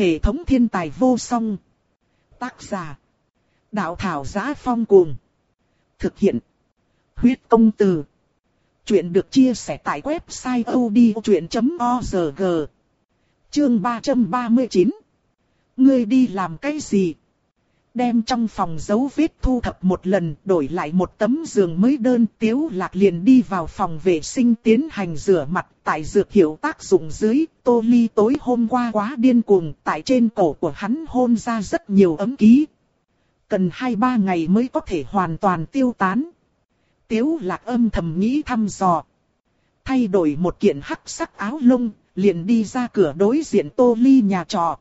Hệ thống thiên tài vô song. Tác giả. Đạo thảo giá phong cuồng. Thực hiện. Huyết công từ. Chuyện được chia sẻ tại website odchuyện.org. Chương 339. Ngươi đi làm cái gì? Đem trong phòng dấu vết thu thập một lần, đổi lại một tấm giường mới đơn, Tiếu Lạc liền đi vào phòng vệ sinh tiến hành rửa mặt, tại dược hiệu tác dụng dưới, Tô Ly tối hôm qua quá điên cuồng, tại trên cổ của hắn hôn ra rất nhiều ấm ký. Cần 2-3 ngày mới có thể hoàn toàn tiêu tán. Tiếu Lạc âm thầm nghĩ thăm dò. Thay đổi một kiện hắc sắc áo lông, liền đi ra cửa đối diện Tô Ly nhà trọ.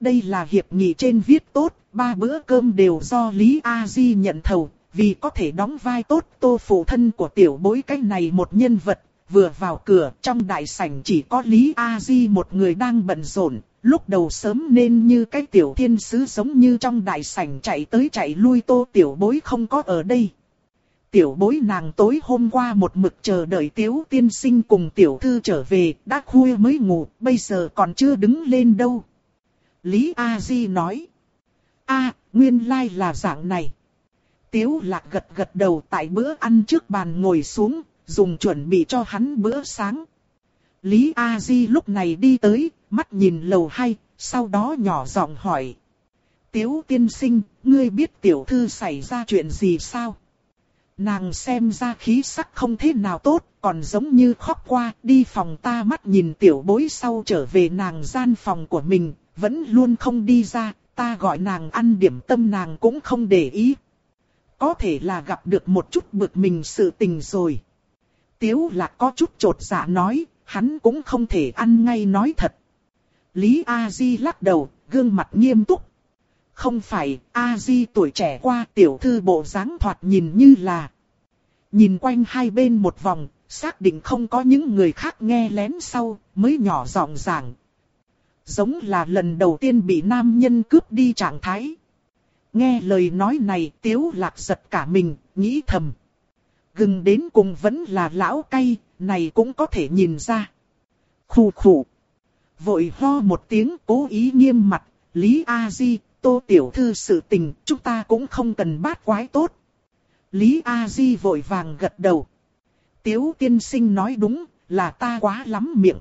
Đây là hiệp nghị trên viết tốt, ba bữa cơm đều do Lý A Di nhận thầu, vì có thể đóng vai tốt tô phụ thân của tiểu bối cách này một nhân vật. Vừa vào cửa, trong đại sảnh chỉ có Lý A Di một người đang bận rộn, lúc đầu sớm nên như cái tiểu thiên sứ giống như trong đại sảnh chạy tới chạy lui tô tiểu bối không có ở đây. Tiểu bối nàng tối hôm qua một mực chờ đợi tiếu tiên sinh cùng tiểu thư trở về, đã khuya mới ngủ, bây giờ còn chưa đứng lên đâu. Lý A Di nói. a nguyên lai là dạng này. Tiếu lạc gật gật đầu tại bữa ăn trước bàn ngồi xuống, dùng chuẩn bị cho hắn bữa sáng. Lý A Di lúc này đi tới, mắt nhìn lầu hai, sau đó nhỏ giọng hỏi. Tiếu tiên sinh, ngươi biết tiểu thư xảy ra chuyện gì sao? Nàng xem ra khí sắc không thế nào tốt, còn giống như khóc qua, đi phòng ta mắt nhìn tiểu bối sau trở về nàng gian phòng của mình, vẫn luôn không đi ra, ta gọi nàng ăn điểm tâm nàng cũng không để ý. Có thể là gặp được một chút bực mình sự tình rồi. Tiếu là có chút trột dạ nói, hắn cũng không thể ăn ngay nói thật. Lý A Di lắc đầu, gương mặt nghiêm túc. Không phải, A Di tuổi trẻ qua tiểu thư bộ dáng thoạt nhìn như là. Nhìn quanh hai bên một vòng, xác định không có những người khác nghe lén sau, mới nhỏ giọng giảng, giống là lần đầu tiên bị nam nhân cướp đi trạng thái. Nghe lời nói này tiếu lạc giật cả mình, nghĩ thầm. Gừng đến cùng vẫn là lão cay, này cũng có thể nhìn ra. Khủ khủ. Vội ho một tiếng cố ý nghiêm mặt, Lý A Di, tô tiểu thư sự tình, chúng ta cũng không cần bát quái tốt. Lý A Di vội vàng gật đầu. Tiếu tiên sinh nói đúng, là ta quá lắm miệng.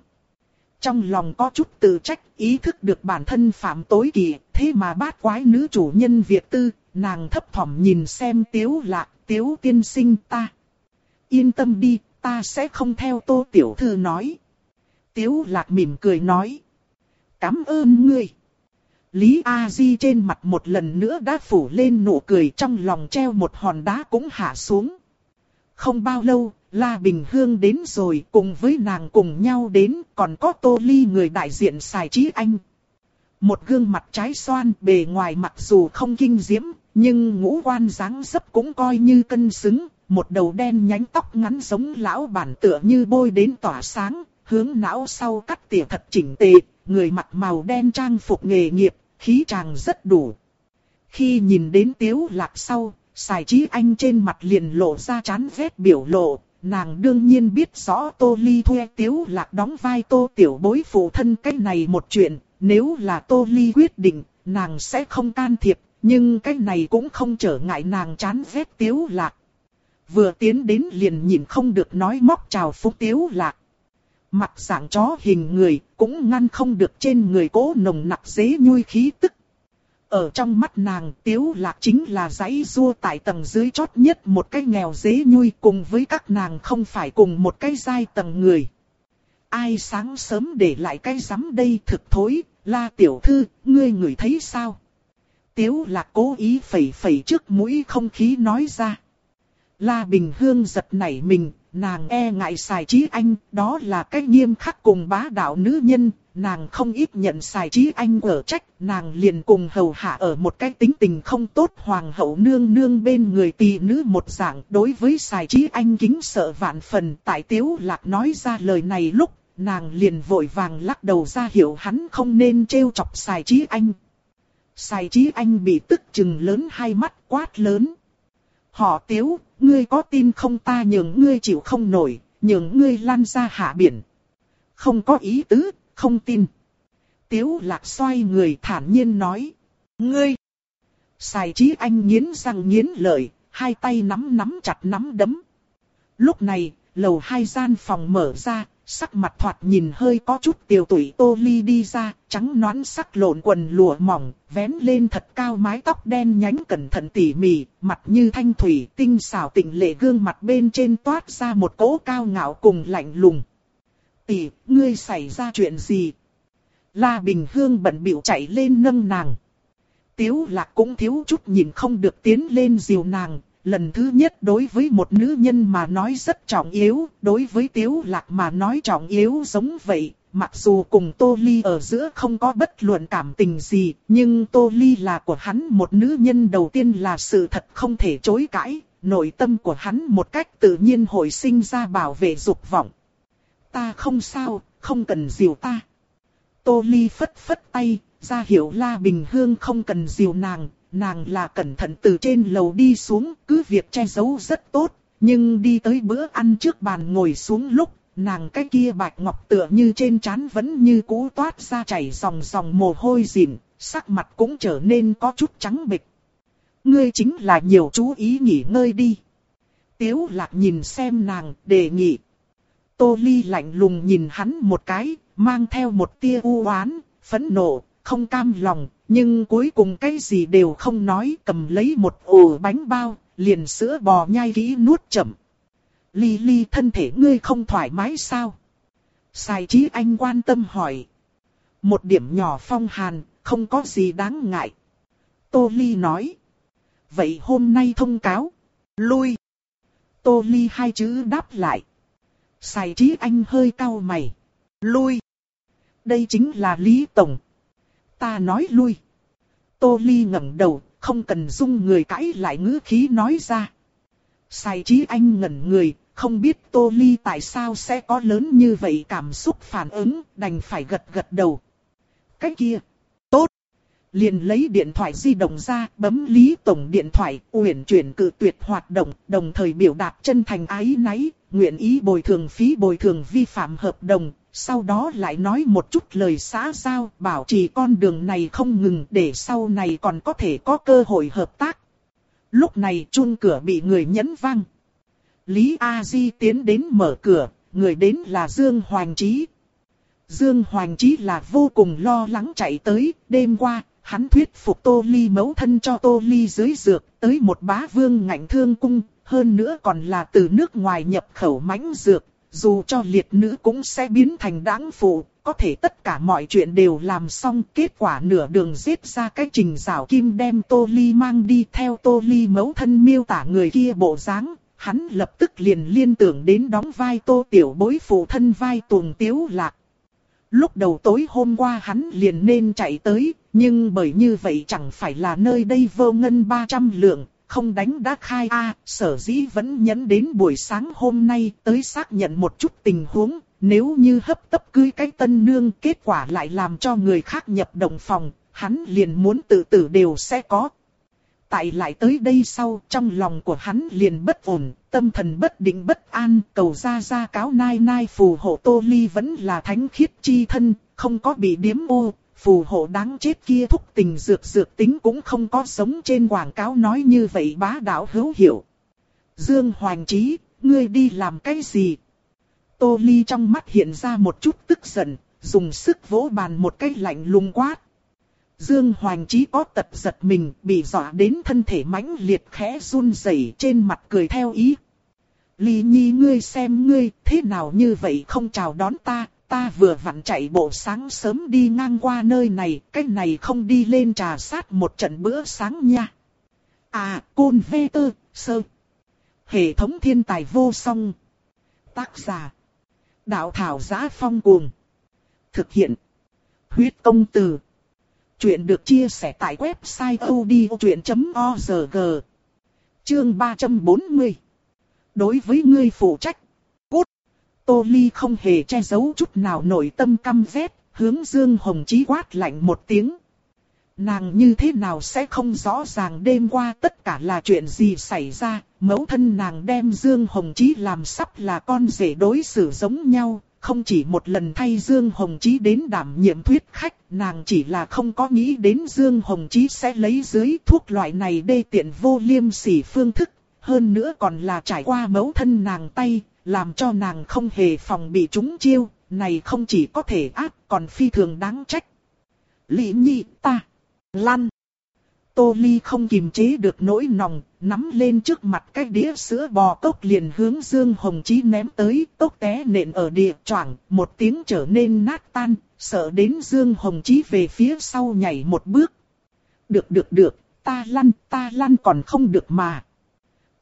Trong lòng có chút tự trách, ý thức được bản thân phạm tối kỳ, thế mà bát quái nữ chủ nhân Việt tư, nàng thấp thỏm nhìn xem tiếu lạc, tiếu tiên sinh ta. Yên tâm đi, ta sẽ không theo tô tiểu thư nói. Tiếu lạc mỉm cười nói. Cảm ơn ngươi. Lý A Di trên mặt một lần nữa đã phủ lên nụ cười trong lòng treo một hòn đá cũng hạ xuống. Không bao lâu, La Bình Hương đến rồi cùng với nàng cùng nhau đến còn có Tô Ly người đại diện xài trí anh. Một gương mặt trái xoan bề ngoài mặc dù không kinh diễm, nhưng ngũ quan dáng dấp cũng coi như cân xứng, một đầu đen nhánh tóc ngắn giống lão bản tựa như bôi đến tỏa sáng, hướng não sau cắt tỉa thật chỉnh tề, người mặc màu đen trang phục nghề nghiệp, khí chàng rất đủ. Khi nhìn đến tiếu lạc sau, xài trí anh trên mặt liền lộ ra chán ghét biểu lộ, nàng đương nhiên biết rõ Tô Ly thuê Tiếu Lạc đóng vai Tô Tiểu Bối phụ thân cái này một chuyện, nếu là Tô Ly quyết định, nàng sẽ không can thiệp, nhưng cái này cũng không trở ngại nàng chán ghét Tiếu Lạc. Vừa tiến đến liền nhìn không được nói móc chào phúc Tiếu Lạc. Mặt dạng chó hình người, cũng ngăn không được trên người cố nồng nặc dế nhui khí tức ở trong mắt nàng tiếu lạc chính là giấy rua tại tầng dưới chót nhất một cái nghèo dế nhui cùng với các nàng không phải cùng một cái giai tầng người. Ai sáng sớm để lại cái giấm đây thực thối, la tiểu thư, ngươi ngửi thấy sao? Tiếu lạc cố ý phẩy phẩy trước mũi không khí nói ra. La Bình Hương giật nảy mình, nàng e ngại xài trí anh, đó là cái nghiêm khắc cùng bá đạo nữ nhân, nàng không ít nhận xài trí anh ở trách, nàng liền cùng hầu hạ ở một cái tính tình không tốt hoàng hậu nương nương bên người tỳ nữ một dạng đối với xài trí anh kính sợ vạn phần tại tiếu lạc nói ra lời này lúc, nàng liền vội vàng lắc đầu ra hiểu hắn không nên trêu chọc xài trí anh. Xài trí anh bị tức chừng lớn hai mắt quát lớn. Họ tiếu, ngươi có tin không ta nhường ngươi chịu không nổi, nhường ngươi lan ra hạ biển. Không có ý tứ, không tin. Tiếu lạc xoay người thản nhiên nói. Ngươi! Xài trí anh nghiến răng nghiến lợi, hai tay nắm nắm chặt nắm đấm. Lúc này, lầu hai gian phòng mở ra, sắc mặt thoạt nhìn hơi có chút tiêu tụy tô ly đi ra, trắng nõn sắc lộn quần lụa mỏng, vén lên thật cao mái tóc đen nhánh cẩn thận tỉ mỉ, mặt như thanh thủy, tinh xảo tịnh lệ gương mặt bên trên toát ra một cỗ cao ngạo cùng lạnh lùng. Tỷ, ngươi xảy ra chuyện gì? La Bình Hương bận bịu chạy lên nâng nàng. Tiếu lạc cũng thiếu chút nhìn không được tiến lên dìu nàng, lần thứ nhất đối với một nữ nhân mà nói rất trọng yếu, đối với Tiếu Lạc mà nói trọng yếu giống vậy. Mặc dù cùng Tô Ly ở giữa không có bất luận cảm tình gì, nhưng Tô Ly là của hắn một nữ nhân đầu tiên là sự thật không thể chối cãi, nội tâm của hắn một cách tự nhiên hồi sinh ra bảo vệ dục vọng. Ta không sao, không cần dìu ta. Tô Ly phất phất tay, ra hiệu La Bình Hương không cần dìu nàng, nàng là cẩn thận từ trên lầu đi xuống, cứ việc che giấu rất tốt, nhưng đi tới bữa ăn trước bàn ngồi xuống lúc, nàng cái kia bạch ngọc tựa như trên trán vẫn như cũ toát ra chảy dòng dòng mồ hôi dịn, sắc mặt cũng trở nên có chút trắng bệch. Ngươi chính là nhiều chú ý nghỉ ngơi đi. Tiếu lạc nhìn xem nàng, đề nghị. Tô Ly lạnh lùng nhìn hắn một cái, mang theo một tia u oán, phẫn nộ, không cam lòng, nhưng cuối cùng cái gì đều không nói cầm lấy một ổ bánh bao, liền sữa bò nhai kỹ nuốt chậm. Ly ly thân thể ngươi không thoải mái sao? Sai trí anh quan tâm hỏi. Một điểm nhỏ phong hàn, không có gì đáng ngại. Tô Ly nói. Vậy hôm nay thông cáo. Lui. Tô Ly hai chữ đáp lại. Sai trí anh hơi cau mày. Lui. Đây chính là Lý Tổng, ta nói lui. Tô Ly ngẩng đầu, không cần dung người cãi lại ngữ khí nói ra. Sai trí anh ngẩn người, không biết Tô Ly tại sao sẽ có lớn như vậy cảm xúc phản ứng, đành phải gật gật đầu. Cái kia, tốt. Liền lấy điện thoại di động ra, bấm Lý Tổng điện thoại, uyển chuyển cự tuyệt hoạt động, đồng thời biểu đạt chân thành ái náy, nguyện ý bồi thường phí bồi thường vi phạm hợp đồng, sau đó lại nói một chút lời xã giao, bảo trì con đường này không ngừng để sau này còn có thể có cơ hội hợp tác. Lúc này chun cửa bị người nhấn vang. Lý A Di tiến đến mở cửa, người đến là Dương Hoàng Trí. Dương Hoàng Trí là vô cùng lo lắng chạy tới, đêm qua, hắn thuyết phục Tô Ly mấu thân cho Tô Ly dưới dược, tới một bá vương ngạnh thương cung, hơn nữa còn là từ nước ngoài nhập khẩu mãnh dược, dù cho liệt nữ cũng sẽ biến thành đáng phụ, có thể tất cả mọi chuyện đều làm xong, kết quả nửa đường giết ra cái trình rào kim đem Tô Ly mang đi theo Tô Ly mấu thân miêu tả người kia bộ dáng, hắn lập tức liền liên tưởng đến đóng vai Tô Tiểu bối phụ thân vai tuồng tiếu lạc. Lúc đầu tối hôm qua hắn liền nên chạy tới, nhưng bởi như vậy chẳng phải là nơi đây vô ngân 300 lượng, không đánh đã khai a sở dĩ vẫn nhấn đến buổi sáng hôm nay tới xác nhận một chút tình huống, nếu như hấp tấp cưới cái tân nương kết quả lại làm cho người khác nhập đồng phòng, hắn liền muốn tự tử đều sẽ có. Tại lại tới đây sau, trong lòng của hắn liền bất ổn, tâm thần bất định bất an, cầu ra ra cáo nai nai phù hộ tô ly vẫn là thánh khiết chi thân, không có bị điếm ô, phù hộ đáng chết kia thúc tình dược dược tính cũng không có sống trên quảng cáo nói như vậy bá đạo hữu hiệu. Dương Hoàng Trí, ngươi đi làm cái gì? Tô Ly trong mắt hiện ra một chút tức giận, dùng sức vỗ bàn một cái lạnh lùng quát. Dương Hoàng Chí có tật giật mình, bị dọa đến thân thể mãnh liệt khẽ run rẩy trên mặt cười theo ý. Ly Nhi ngươi xem ngươi, thế nào như vậy không chào đón ta, ta vừa vặn chạy bộ sáng sớm đi ngang qua nơi này, cái này không đi lên trà sát một trận bữa sáng nha. À, côn vê tơ, sơ. Hệ thống thiên tài vô song. Tác giả. Đạo thảo giá phong cuồng. Thực hiện. Huyết công từ. Chuyện được chia sẻ tại website odchuyện.org. Chương 340. Đối với ngươi phụ trách. Tô Ly không hề che giấu chút nào nội tâm căm ghét, hướng Dương Hồng Chí quát lạnh một tiếng. Nàng như thế nào sẽ không rõ ràng đêm qua tất cả là chuyện gì xảy ra, mẫu thân nàng đem Dương Hồng Chí làm sắp là con rể đối xử giống nhau, không chỉ một lần thay Dương Hồng Chí đến đảm nhiệm thuyết khách, nàng chỉ là không có nghĩ đến Dương Hồng Chí sẽ lấy dưới thuốc loại này đê tiện vô liêm sỉ phương thức, hơn nữa còn là trải qua mẫu thân nàng tay, làm cho nàng không hề phòng bị chúng chiêu, này không chỉ có thể ác còn phi thường đáng trách. Lý nhi ta, lăn. Tô Ly không kìm chế được nỗi nòng, nắm lên trước mặt cái đĩa sữa bò cốc liền hướng Dương Hồng Chí ném tới, cốc té nện ở địa choảng, một tiếng trở nên nát tan, sợ đến Dương Hồng Chí về phía sau nhảy một bước. Được được được, ta lăn, ta lăn còn không được mà.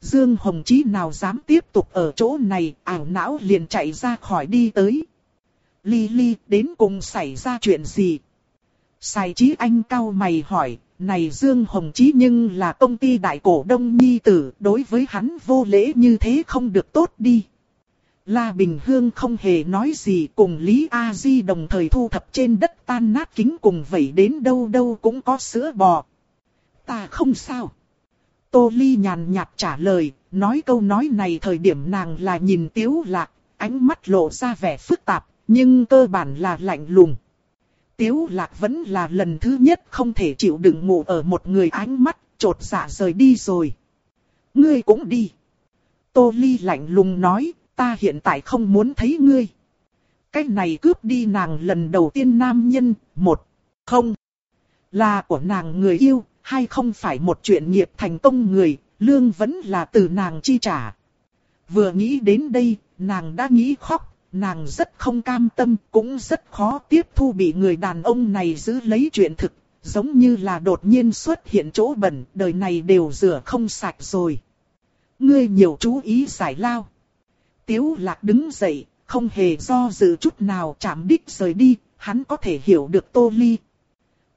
Dương Hồng Chí nào dám tiếp tục ở chỗ này, ảo não liền chạy ra khỏi đi tới. Ly Ly, đến cùng xảy ra chuyện gì? Sài Chí Anh cao mày hỏi, này Dương Hồng Chí nhưng là công ty đại cổ đông nhi tử, đối với hắn vô lễ như thế không được tốt đi. La Bình Hương không hề nói gì cùng Lý A Di đồng thời thu thập trên đất tan nát kính cùng vẩy đến đâu đâu cũng có sữa bò. Ta không sao. Tô Ly nhàn nhạt trả lời, nói câu nói này thời điểm nàng là nhìn tiếu lạc, ánh mắt lộ ra vẻ phức tạp, nhưng cơ bản là lạnh lùng. Tiếu lạc vẫn là lần thứ nhất không thể chịu đựng ngủ ở một người ánh mắt, trột dạ rời đi rồi. Ngươi cũng đi. Tô Ly lạnh lùng nói, ta hiện tại không muốn thấy ngươi. Cái này cướp đi nàng lần đầu tiên nam nhân, một, không. Là của nàng người yêu, hay không phải một chuyện nghiệp thành công người, lương vẫn là từ nàng chi trả. Vừa nghĩ đến đây, nàng đã nghĩ khóc, nàng rất không cam tâm, cũng rất khó tiếp thu bị người đàn ông này giữ lấy chuyện thực, giống như là đột nhiên xuất hiện chỗ bẩn, đời này đều rửa không sạch rồi. Ngươi nhiều chú ý giải lao. Tiếu lạc đứng dậy, không hề do dự chút nào chạm đích rời đi, hắn có thể hiểu được tô ly.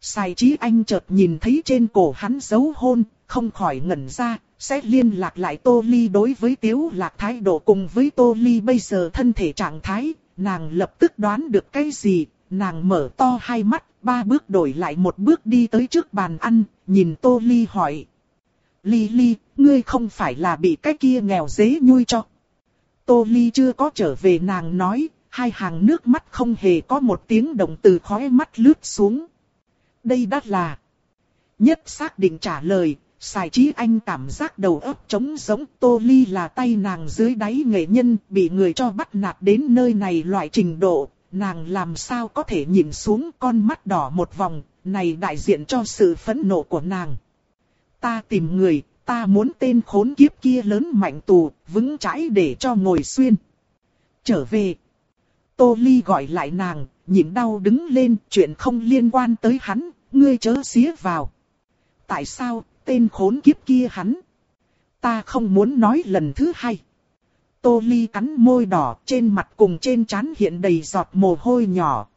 Sai trí anh chợt nhìn thấy trên cổ hắn dấu hôn, không khỏi ngẩn ra, sẽ liên lạc lại Tô Ly đối với Tiếu Lạc thái độ cùng với Tô Ly bây giờ thân thể trạng thái, nàng lập tức đoán được cái gì, nàng mở to hai mắt, ba bước đổi lại một bước đi tới trước bàn ăn, nhìn Tô Ly hỏi. Ly Ly, ngươi không phải là bị cái kia nghèo dế nhui cho. Tô Ly chưa có trở về nàng nói, hai hàng nước mắt không hề có một tiếng động từ khóe mắt lướt xuống. Đây đắt là... Nhất xác định trả lời, xài trí anh cảm giác đầu óc trống giống tô ly là tay nàng dưới đáy nghệ nhân bị người cho bắt nạt đến nơi này loại trình độ, nàng làm sao có thể nhìn xuống con mắt đỏ một vòng, này đại diện cho sự phẫn nộ của nàng. Ta tìm người, ta muốn tên khốn kiếp kia lớn mạnh tù, vững chãi để cho ngồi xuyên. Trở về. Tô Ly gọi lại nàng, nhịn đau đứng lên, chuyện không liên quan tới hắn, ngươi chớ xía vào. Tại sao, tên khốn kiếp kia hắn. Ta không muốn nói lần thứ hai. Tô Ly cắn môi đỏ trên mặt cùng trên trán hiện đầy giọt mồ hôi nhỏ.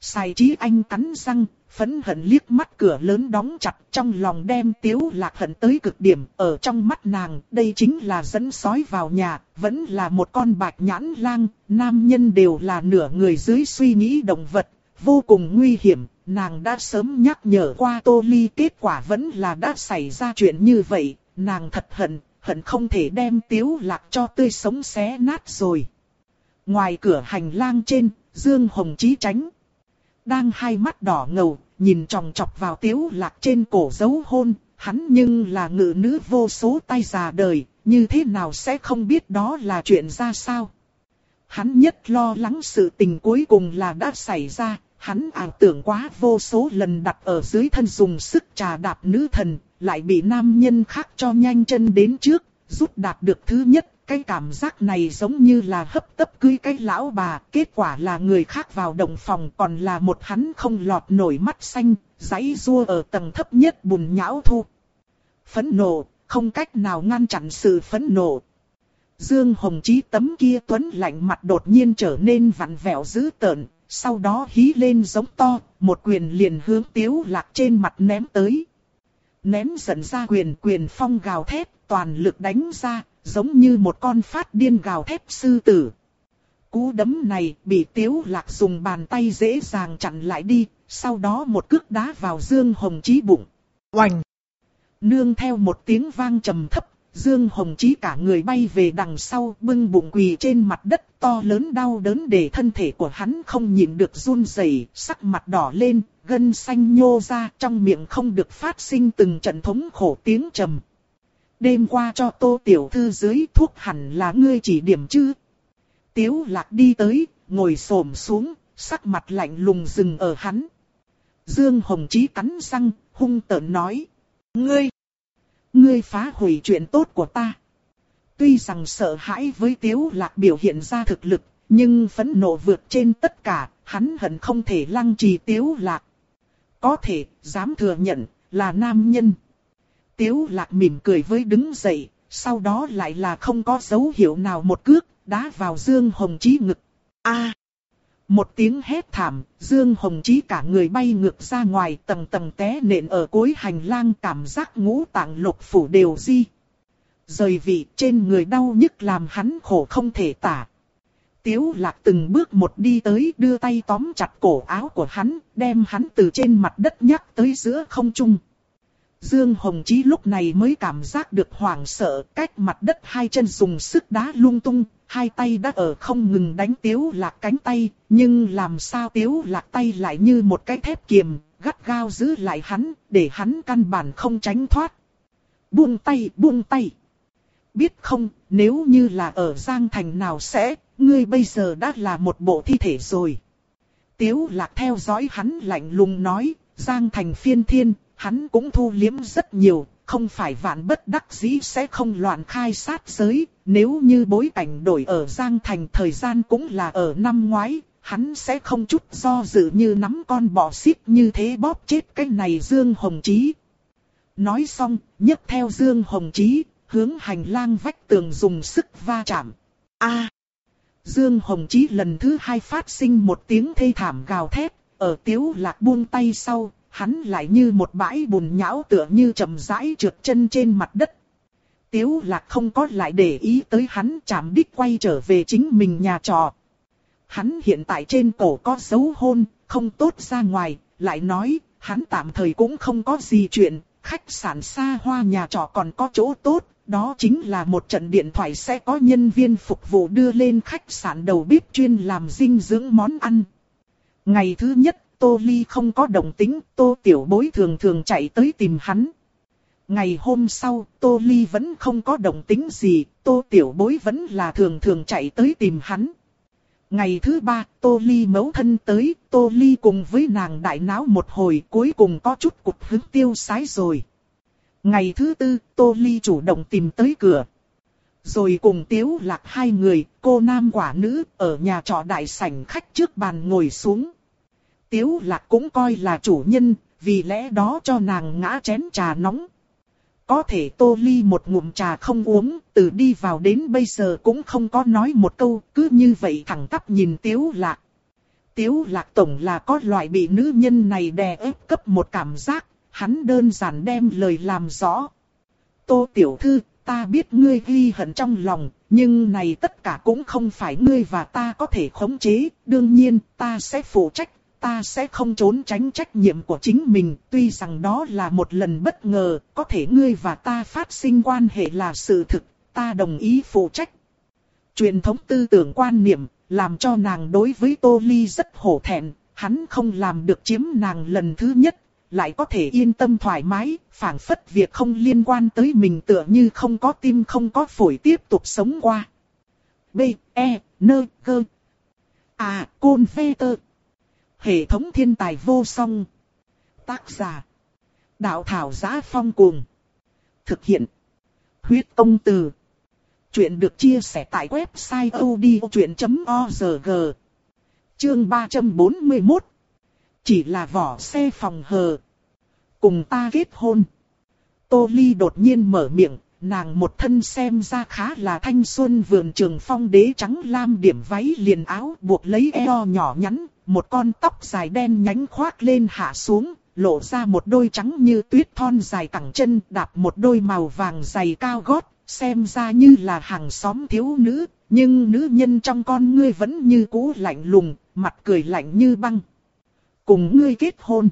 Sai trí anh cắn răng, phẫn hận liếc mắt cửa lớn đóng chặt trong lòng đem tiếu lạc hận tới cực điểm. Ở trong mắt nàng, đây chính là dẫn sói vào nhà, vẫn là một con bạch nhãn lang, nam nhân đều là nửa người dưới suy nghĩ động vật, vô cùng nguy hiểm, nàng đã sớm nhắc nhở qua Tô Ly kết quả vẫn là đã xảy ra chuyện như vậy, nàng thật hận, hận không thể đem tiếu lạc cho tươi sống xé nát rồi. Ngoài cửa hành lang trên, Dương Hồng Chí tránh. Đang hai mắt đỏ ngầu, nhìn tròng trọc vào tiếu lạc trên cổ dấu hôn, hắn nhưng là ngự nữ vô số tay già đời, như thế nào sẽ không biết đó là chuyện ra sao. Hắn nhất lo lắng sự tình cuối cùng là đã xảy ra, Hắn ảo tưởng quá vô số lần đặt ở dưới thân dùng sức trà đạp nữ thần, lại bị nam nhân khác cho nhanh chân đến trước, rút đạt được thứ nhất. Cái cảm giác này giống như là hấp tấp cưới cái lão bà, kết quả là người khác vào động phòng còn là một hắn không lọt nổi mắt xanh, giấy rua ở tầng thấp nhất bùn nhão thu. phấn nộ, không cách nào ngăn chặn sự phấn nộ. Dương Hồng Chí tấm kia tuấn lạnh mặt đột nhiên trở nên vặn vẹo dữ tợn, sau đó hí lên giống to, một quyền liền hướng tiếu lạc trên mặt ném tới. Ném dần ra quyền quyền phong gào thét, toàn lực đánh ra, giống như một con phát điên gào thét sư tử. Cú đấm này bị tiếu lạc dùng bàn tay dễ dàng chặn lại đi, sau đó một cước đá vào Dương Hồng Chí bụng. Oành! Nương theo một tiếng vang trầm thấp, Dương Hồng Chí cả người bay về đằng sau bưng bụng quỳ trên mặt đất to lớn đau đớn để thân thể của hắn không nhịn được run rẩy, sắc mặt đỏ lên, gân xanh nhô ra trong miệng không được phát sinh từng trận thống khổ tiếng trầm. Đêm qua cho tô tiểu thư dưới thuốc hẳn là ngươi chỉ điểm chứ. Tiếu lạc đi tới, ngồi xổm xuống, sắc mặt lạnh lùng dừng ở hắn. Dương Hồng Chí cắn răng, hung tợn nói. Ngươi! Ngươi phá hủy chuyện tốt của ta. Tuy rằng sợ hãi với Tiếu Lạc biểu hiện ra thực lực, nhưng phẫn nộ vượt trên tất cả, hắn hận không thể lăng trì Tiếu Lạc. Có thể, dám thừa nhận, là nam nhân. Tiếu Lạc mỉm cười với đứng dậy, sau đó lại là không có dấu hiệu nào một cước, đá vào Dương Hồng Chí ngực. A! Một tiếng hét thảm, Dương Hồng Chí cả người bay ngược ra ngoài tầng tầng té nện ở cuối hành lang cảm giác ngũ tạng lục phủ đều di. Rời vị trên người đau nhức làm hắn khổ không thể tả. Tiếu lạc từng bước một đi tới đưa tay tóm chặt cổ áo của hắn, đem hắn từ trên mặt đất nhắc tới giữa không trung. Dương Hồng Chí lúc này mới cảm giác được hoảng sợ, cách mặt đất hai chân dùng sức đá lung tung, hai tay đã ở không ngừng đánh tiếu lạc cánh tay, nhưng làm sao tiếu lạc tay lại như một cái thép kiềm, gắt gao giữ lại hắn, để hắn căn bản không tránh thoát. Buông tay, buông tay. Biết không, nếu như là ở Giang Thành nào sẽ, ngươi bây giờ đã là một bộ thi thể rồi. Tiếu lạc theo dõi hắn lạnh lùng nói, Giang Thành phiên thiên, hắn cũng thu liếm rất nhiều, không phải vạn bất đắc dĩ sẽ không loạn khai sát giới, nếu như bối cảnh đổi ở Giang Thành thời gian cũng là ở năm ngoái, hắn sẽ không chút do dự như nắm con bò xít như thế bóp chết cái này Dương Hồng Chí. Nói xong, nhấc theo Dương Hồng Chí, hướng hành lang vách tường dùng sức va chạm. A! Dương Hồng Chí lần thứ hai phát sinh một tiếng thê thảm gào thét, ở tiếu lạc buông tay sau, hắn lại như một bãi bùn nhão tựa như chậm rãi trượt chân trên mặt đất. Tiếu lạc không có lại để ý tới hắn chạm đích quay trở về chính mình nhà trọ. Hắn hiện tại trên cổ có dấu hôn, không tốt ra ngoài, lại nói, hắn tạm thời cũng không có gì chuyện, khách sạn xa hoa nhà trọ còn có chỗ tốt, đó chính là một trận điện thoại sẽ có nhân viên phục vụ đưa lên khách sạn đầu bếp chuyên làm dinh dưỡng món ăn. Ngày thứ nhất, Tô Ly không có động tính, Tô Tiểu Bối thường thường chạy tới tìm hắn. Ngày hôm sau, Tô Ly vẫn không có động tính gì, Tô Tiểu Bối vẫn là thường thường chạy tới tìm hắn. Ngày thứ ba, Tô Ly mấu thân tới, Tô Ly cùng với nàng đại náo một hồi cuối cùng có chút cục hứng tiêu sái rồi. Ngày thứ tư, Tô Ly chủ động tìm tới cửa. Rồi cùng Tiếu Lạc hai người, cô nam quả nữ, ở nhà trọ đại sảnh khách trước bàn ngồi xuống. Tiếu lạc cũng coi là chủ nhân, vì lẽ đó cho nàng ngã chén trà nóng. Có thể tô ly một ngụm trà không uống, từ đi vào đến bây giờ cũng không có nói một câu, cứ như vậy thẳng tắp nhìn tiếu lạc. Tiếu lạc tổng là có loại bị nữ nhân này đè ép cấp một cảm giác, hắn đơn giản đem lời làm rõ. Tô tiểu thư, ta biết ngươi ghi hận trong lòng, nhưng này tất cả cũng không phải ngươi và ta có thể khống chế, đương nhiên ta sẽ phụ trách ta sẽ không trốn tránh trách nhiệm của chính mình, tuy rằng đó là một lần bất ngờ, có thể ngươi và ta phát sinh quan hệ là sự thực, ta đồng ý phụ trách. Truyền thống tư tưởng quan niệm, làm cho nàng đối với Tô Ly rất hổ thẹn, hắn không làm được chiếm nàng lần thứ nhất, lại có thể yên tâm thoải mái, phảng phất việc không liên quan tới mình tựa như không có tim không có phổi tiếp tục sống qua. B, E, N, G. À, Côn phê Tơ. Hệ thống thiên tài vô song. Tác giả. Đạo thảo giá phong cuồng. Thực hiện. Huyết công từ. Chuyện được chia sẻ tại website odchuyện.org. Chương 341. Chỉ là vỏ xe phòng hờ. Cùng ta kết hôn. Tô Ly đột nhiên mở miệng, nàng một thân xem ra khá là thanh xuân vườn trường phong đế trắng lam điểm váy liền áo buộc lấy eo nhỏ nhắn, một con tóc dài đen nhánh khoác lên hạ xuống, lộ ra một đôi trắng như tuyết thon dài cẳng chân đạp một đôi màu vàng dày cao gót, xem ra như là hàng xóm thiếu nữ, nhưng nữ nhân trong con ngươi vẫn như cũ lạnh lùng, mặt cười lạnh như băng. Cùng ngươi kết hôn.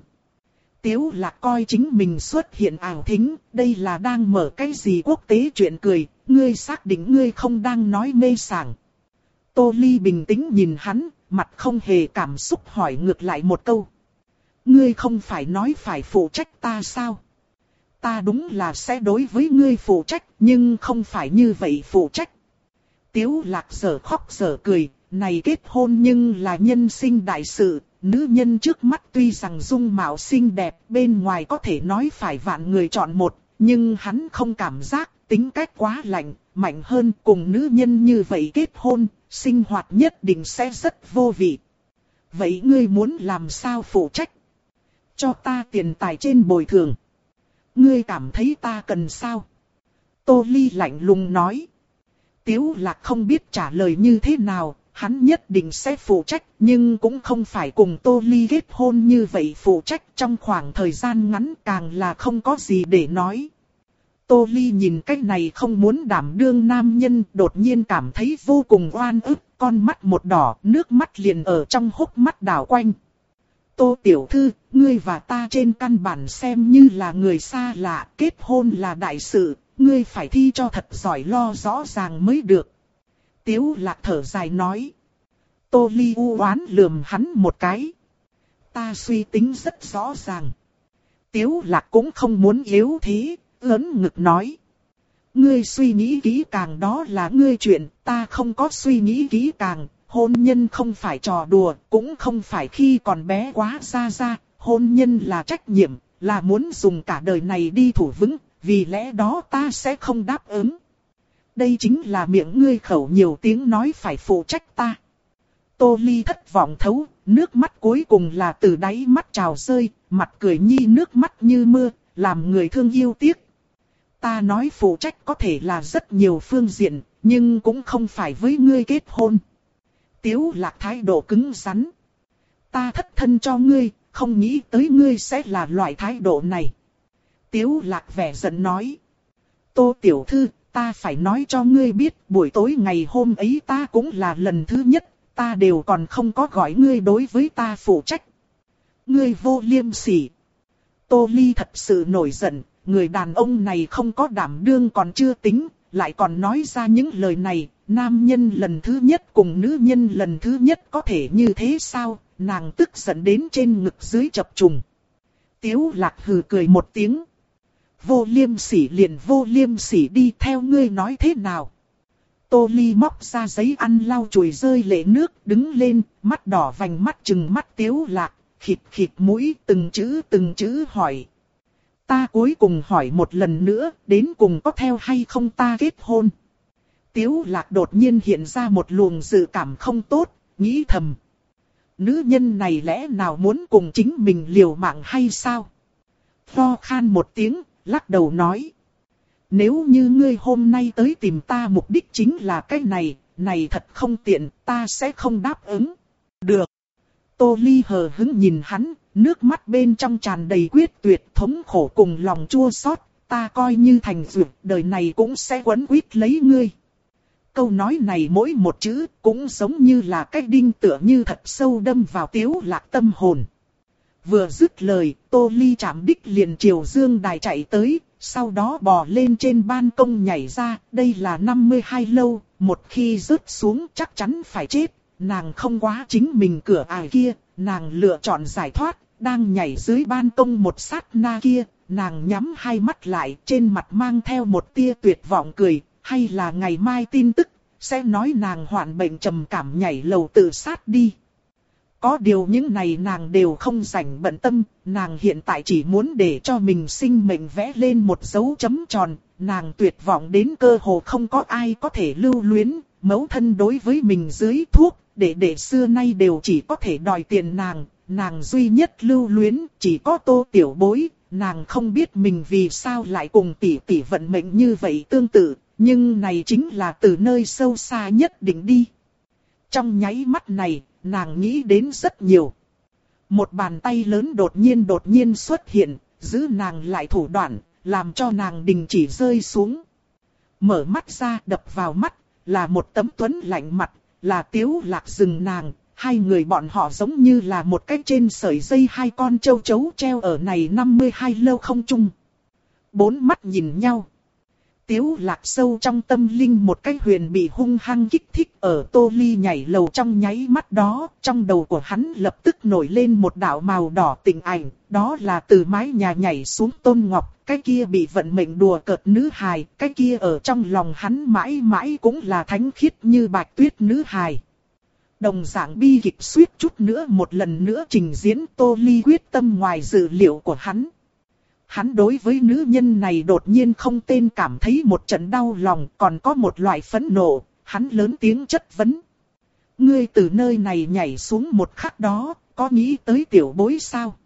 Tiếu lạc coi chính mình xuất hiện ảo thính, đây là đang mở cái gì quốc tế chuyện cười, ngươi xác định ngươi không đang nói mê sảng. Tô Ly bình tĩnh nhìn hắn, mặt không hề cảm xúc hỏi ngược lại một câu. Ngươi không phải nói phải phụ trách ta sao? Ta đúng là sẽ đối với ngươi phụ trách, nhưng không phải như vậy phụ trách. Tiếu lạc sở khóc sở cười, này kết hôn nhưng là nhân sinh đại sự, nữ nhân trước mắt tuy rằng dung mạo xinh đẹp, bên ngoài có thể nói phải vạn người chọn một, nhưng hắn không cảm giác, tính cách quá lạnh, mạnh hơn cùng nữ nhân như vậy kết hôn, sinh hoạt nhất định sẽ rất vô vị. Vậy ngươi muốn làm sao phụ trách? Cho ta tiền tài trên bồi thường. Ngươi cảm thấy ta cần sao? Tô Ly lạnh lùng nói. Tiếu lạc không biết trả lời như thế nào, hắn nhất định sẽ phụ trách, nhưng cũng không phải cùng Tô Ly kết hôn như vậy phụ trách trong khoảng thời gian ngắn càng là không có gì để nói. Tô Ly nhìn cách này không muốn đảm đương nam nhân, đột nhiên cảm thấy vô cùng oan ức, con mắt một đỏ, nước mắt liền ở trong hốc mắt đảo quanh. Tô Tiểu Thư, ngươi và ta trên căn bản xem như là người xa lạ, kết hôn là đại sự, ngươi phải thi cho thật giỏi lo rõ ràng mới được. Tiếu lạc thở dài nói. Tô Ly u oán lườm hắn một cái. Ta suy tính rất rõ ràng. Tiếu lạc cũng không muốn yếu thế, lớn ngực nói. Ngươi suy nghĩ kỹ càng đó là ngươi chuyện, ta không có suy nghĩ kỹ càng, hôn nhân không phải trò đùa, cũng không phải khi còn bé quá xa xa, hôn nhân là trách nhiệm, là muốn dùng cả đời này đi thủ vững, vì lẽ đó ta sẽ không đáp ứng. Đây chính là miệng ngươi khẩu nhiều tiếng nói phải phụ trách ta. Tô Ly thất vọng thấu, nước mắt cuối cùng là từ đáy mắt trào rơi, mặt cười nhi nước mắt như mưa, làm người thương yêu tiếc. Ta nói phụ trách có thể là rất nhiều phương diện, nhưng cũng không phải với ngươi kết hôn. Tiếu lạc thái độ cứng rắn. Ta thất thân cho ngươi, không nghĩ tới ngươi sẽ là loại thái độ này. Tiếu lạc vẻ giận nói. Tô tiểu thư, ta phải nói cho ngươi biết, buổi tối ngày hôm ấy ta cũng là lần thứ nhất, ta đều còn không có gọi ngươi đối với ta phụ trách. Ngươi vô liêm sỉ. Tô Ly thật sự nổi giận, người đàn ông này không có đảm đương còn chưa tính, lại còn nói ra những lời này, nam nhân lần thứ nhất cùng nữ nhân lần thứ nhất có thể như thế sao, nàng tức giận đến trên ngực dưới chập trùng. Tiếu lạc hừ cười một tiếng. Vô liêm sỉ liền vô liêm sỉ đi theo ngươi nói thế nào. Tô Ly móc ra giấy ăn lau chùi rơi lệ nước, đứng lên, mắt đỏ vành mắt chừng mắt tiếu lạc, khịt khịt mũi, từng chữ từng chữ hỏi. Ta cuối cùng hỏi một lần nữa, đến cùng có theo hay không ta kết hôn. Tiếu lạc đột nhiên hiện ra một luồng dự cảm không tốt, nghĩ thầm. Nữ nhân này lẽ nào muốn cùng chính mình liều mạng hay sao? Pho khan một tiếng, lắc đầu nói. Nếu như ngươi hôm nay tới tìm ta mục đích chính là cái này, này thật không tiện, ta sẽ không đáp ứng. Được. Tô Ly hờ hứng nhìn hắn, nước mắt bên trong tràn đầy quyết tuyệt thống khổ cùng lòng chua xót. Ta coi như thành dược, đời này cũng sẽ quấn quýt lấy ngươi. Câu nói này mỗi một chữ cũng giống như là cái đinh tựa như thật sâu đâm vào tiếu lạc tâm hồn. Vừa dứt lời, Tô Ly chạm đích liền chiều dương đài chạy tới, sau đó bò lên trên ban công nhảy ra, đây là 52 lâu, một khi rớt xuống chắc chắn phải chết, nàng không quá chính mình cửa ải kia, nàng lựa chọn giải thoát, đang nhảy dưới ban công một sát na kia, nàng nhắm hai mắt lại trên mặt mang theo một tia tuyệt vọng cười, hay là ngày mai tin tức, sẽ nói nàng hoạn bệnh trầm cảm nhảy lầu tự sát đi. Có điều những này nàng đều không rảnh bận tâm, nàng hiện tại chỉ muốn để cho mình sinh mệnh vẽ lên một dấu chấm tròn, nàng tuyệt vọng đến cơ hồ không có ai có thể lưu luyến, mẫu thân đối với mình dưới thuốc, để để xưa nay đều chỉ có thể đòi tiền nàng, nàng duy nhất lưu luyến, chỉ có tô tiểu bối, nàng không biết mình vì sao lại cùng tỷ tỷ vận mệnh như vậy tương tự, nhưng này chính là từ nơi sâu xa nhất định đi. Trong nháy mắt này, nàng nghĩ đến rất nhiều. Một bàn tay lớn đột nhiên đột nhiên xuất hiện, giữ nàng lại thủ đoạn, làm cho nàng đình chỉ rơi xuống. Mở mắt ra đập vào mắt, là một tấm tuấn lạnh mặt, là tiếu lạc rừng nàng, hai người bọn họ giống như là một cái trên sợi dây hai con châu chấu treo ở này 52 lâu không chung. Bốn mắt nhìn nhau. Tiếu lạc sâu trong tâm linh một cái huyền bị hung hăng kích thích ở tô ly nhảy lầu trong nháy mắt đó, trong đầu của hắn lập tức nổi lên một đạo màu đỏ tình ảnh, đó là từ mái nhà nhảy xuống tôn ngọc, cái kia bị vận mệnh đùa cợt nữ hài, cái kia ở trong lòng hắn mãi mãi cũng là thánh khiết như bạch tuyết nữ hài. Đồng dạng bi kịch suýt chút nữa một lần nữa trình diễn tô ly quyết tâm ngoài dự liệu của hắn. Hắn đối với nữ nhân này đột nhiên không tên cảm thấy một trận đau lòng còn có một loại phẫn nộ, hắn lớn tiếng chất vấn. Ngươi từ nơi này nhảy xuống một khắc đó, có nghĩ tới tiểu bối sao?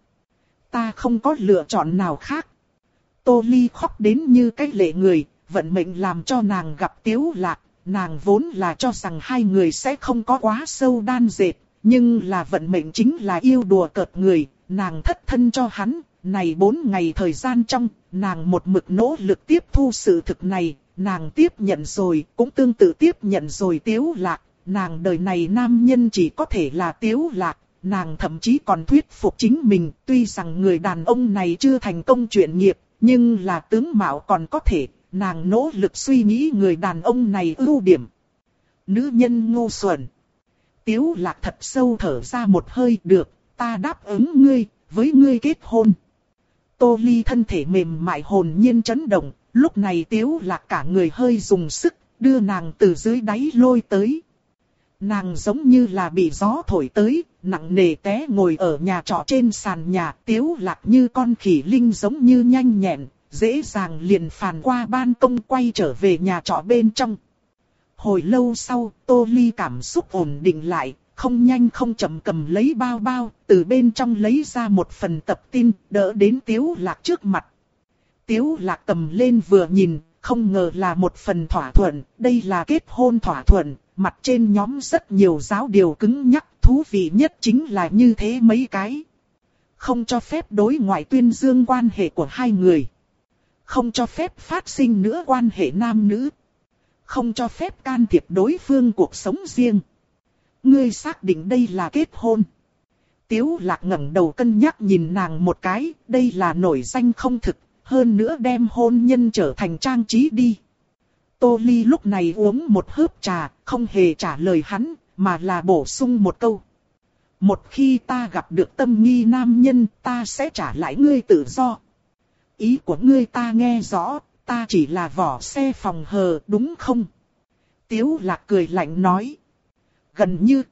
Ta không có lựa chọn nào khác. Tô Ly khóc đến như cái lệ người, vận mệnh làm cho nàng gặp tiếu lạc, nàng vốn là cho rằng hai người sẽ không có quá sâu đan dệt, nhưng là vận mệnh chính là yêu đùa cợt người, nàng thất thân cho hắn, này bốn ngày thời gian trong, nàng một mực nỗ lực tiếp thu sự thực này, nàng tiếp nhận rồi, cũng tương tự tiếp nhận rồi tiếu lạc, nàng đời này nam nhân chỉ có thể là tiếu lạc, nàng thậm chí còn thuyết phục chính mình, tuy rằng người đàn ông này chưa thành công chuyện nghiệp, nhưng là tướng mạo còn có thể, nàng nỗ lực suy nghĩ người đàn ông này ưu điểm. Nữ nhân ngu xuẩn. Tiếu lạc thật sâu thở ra một hơi được, ta đáp ứng ngươi, với ngươi kết hôn. Tô Ly thân thể mềm mại hồn nhiên chấn động, lúc này tiếu lạc cả người hơi dùng sức, đưa nàng từ dưới đáy lôi tới. Nàng giống như là bị gió thổi tới, nặng nề té ngồi ở nhà trọ trên sàn nhà, tiếu lạc như con khỉ linh giống như nhanh nhẹn, dễ dàng liền phàn qua ban công quay trở về nhà trọ bên trong. Hồi lâu sau, Tô Ly cảm xúc ổn định lại, không nhanh không chậm cầm lấy bao bao, từ bên trong lấy ra một phần tập tin, đỡ đến Tiếu Lạc trước mặt. Tiếu Lạc cầm lên vừa nhìn, không ngờ là một phần thỏa thuận, đây là kết hôn thỏa thuận, mặt trên nhóm rất nhiều giáo điều cứng nhắc, thú vị nhất chính là như thế mấy cái. Không cho phép đối ngoại tuyên dương quan hệ của hai người. Không cho phép phát sinh nữa quan hệ nam nữ. Không cho phép can thiệp đối phương cuộc sống riêng. Ngươi xác định đây là kết hôn. Tiếu lạc ngẩng đầu cân nhắc nhìn nàng một cái, đây là nổi danh không thực, hơn nữa đem hôn nhân trở thành trang trí đi. Tô Ly lúc này uống một hớp trà, không hề trả lời hắn, mà là bổ sung một câu. Một khi ta gặp được tâm nghi nam nhân, ta sẽ trả lại ngươi tự do. Ý của ngươi ta nghe rõ, ta chỉ là vỏ xe phòng hờ đúng không? Tiếu lạc cười lạnh nói gần như.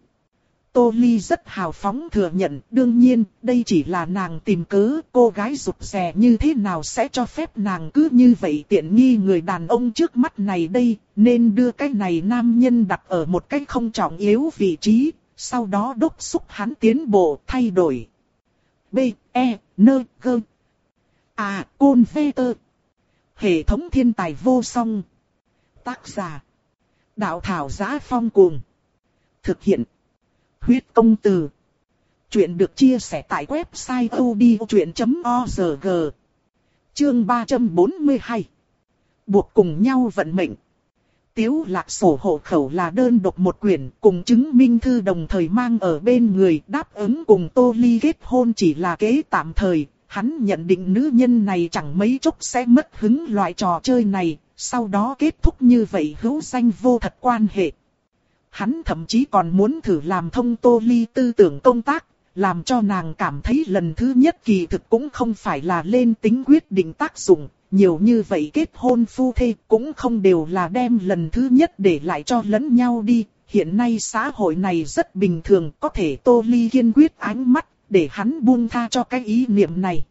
Tô Ly rất hào phóng thừa nhận, đương nhiên, đây chỉ là nàng tìm cớ, cô gái rụt rè như thế nào sẽ cho phép nàng cứ như vậy tiện nghi người đàn ông trước mắt này đây, nên đưa cái này nam nhân đặt ở một cái không trọng yếu vị trí, sau đó đốc xúc hắn tiến bộ, thay đổi. B, E, N, G. À, Côn Vê Tơ. Hệ thống thiên tài vô song. Tác giả. Đạo thảo giá phong cuồng. Thực hiện. Huyết công từ. Chuyện được chia sẻ tại website odchuyện.org. Chương 342. Buộc cùng nhau vận mệnh. Tiếu lạc sổ hộ khẩu là đơn độc một quyển cùng chứng minh thư đồng thời mang ở bên người đáp ứng cùng Tô Ly kết hôn chỉ là kế tạm thời. Hắn nhận định nữ nhân này chẳng mấy chốc sẽ mất hứng loại trò chơi này, sau đó kết thúc như vậy hữu danh vô thật quan hệ. Hắn thậm chí còn muốn thử làm thông tô ly tư tưởng công tác, làm cho nàng cảm thấy lần thứ nhất kỳ thực cũng không phải là lên tính quyết định tác dụng, nhiều như vậy kết hôn phu thê cũng không đều là đem lần thứ nhất để lại cho lẫn nhau đi. Hiện nay xã hội này rất bình thường, có thể tô ly kiên quyết ánh mắt, để hắn buông tha cho cái ý niệm này.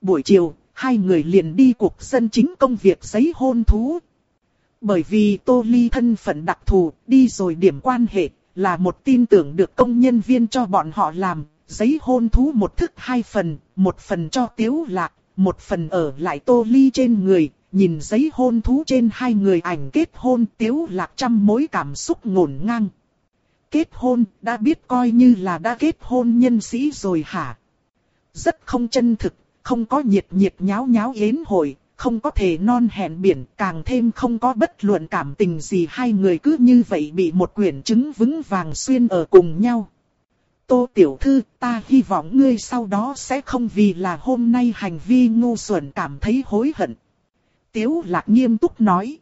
Buổi chiều, hai người liền đi cuộc dân chính công việc giấy hôn thú, bởi vì Tô Ly thân phận đặc thù, đi rồi điểm quan hệ, là một tin tưởng được công nhân viên cho bọn họ làm, giấy hôn thú một thức hai phần, một phần cho Tiếu Lạc, một phần ở lại Tô Ly trên người, nhìn giấy hôn thú trên hai người ảnh kết hôn Tiếu Lạc trăm mối cảm xúc ngổn ngang. Kết hôn, đã biết coi như là đã kết hôn nhân sĩ rồi hả? Rất không chân thực, không có nhiệt nhiệt nháo nháo yến hội, không có thể non hẹn biển, càng thêm không có bất luận cảm tình gì hai người cứ như vậy bị một quyển chứng vững vàng xuyên ở cùng nhau. Tô Tiểu Thư, ta hy vọng ngươi sau đó sẽ không vì là hôm nay hành vi ngu xuẩn cảm thấy hối hận. Tiếu lạc nghiêm túc nói.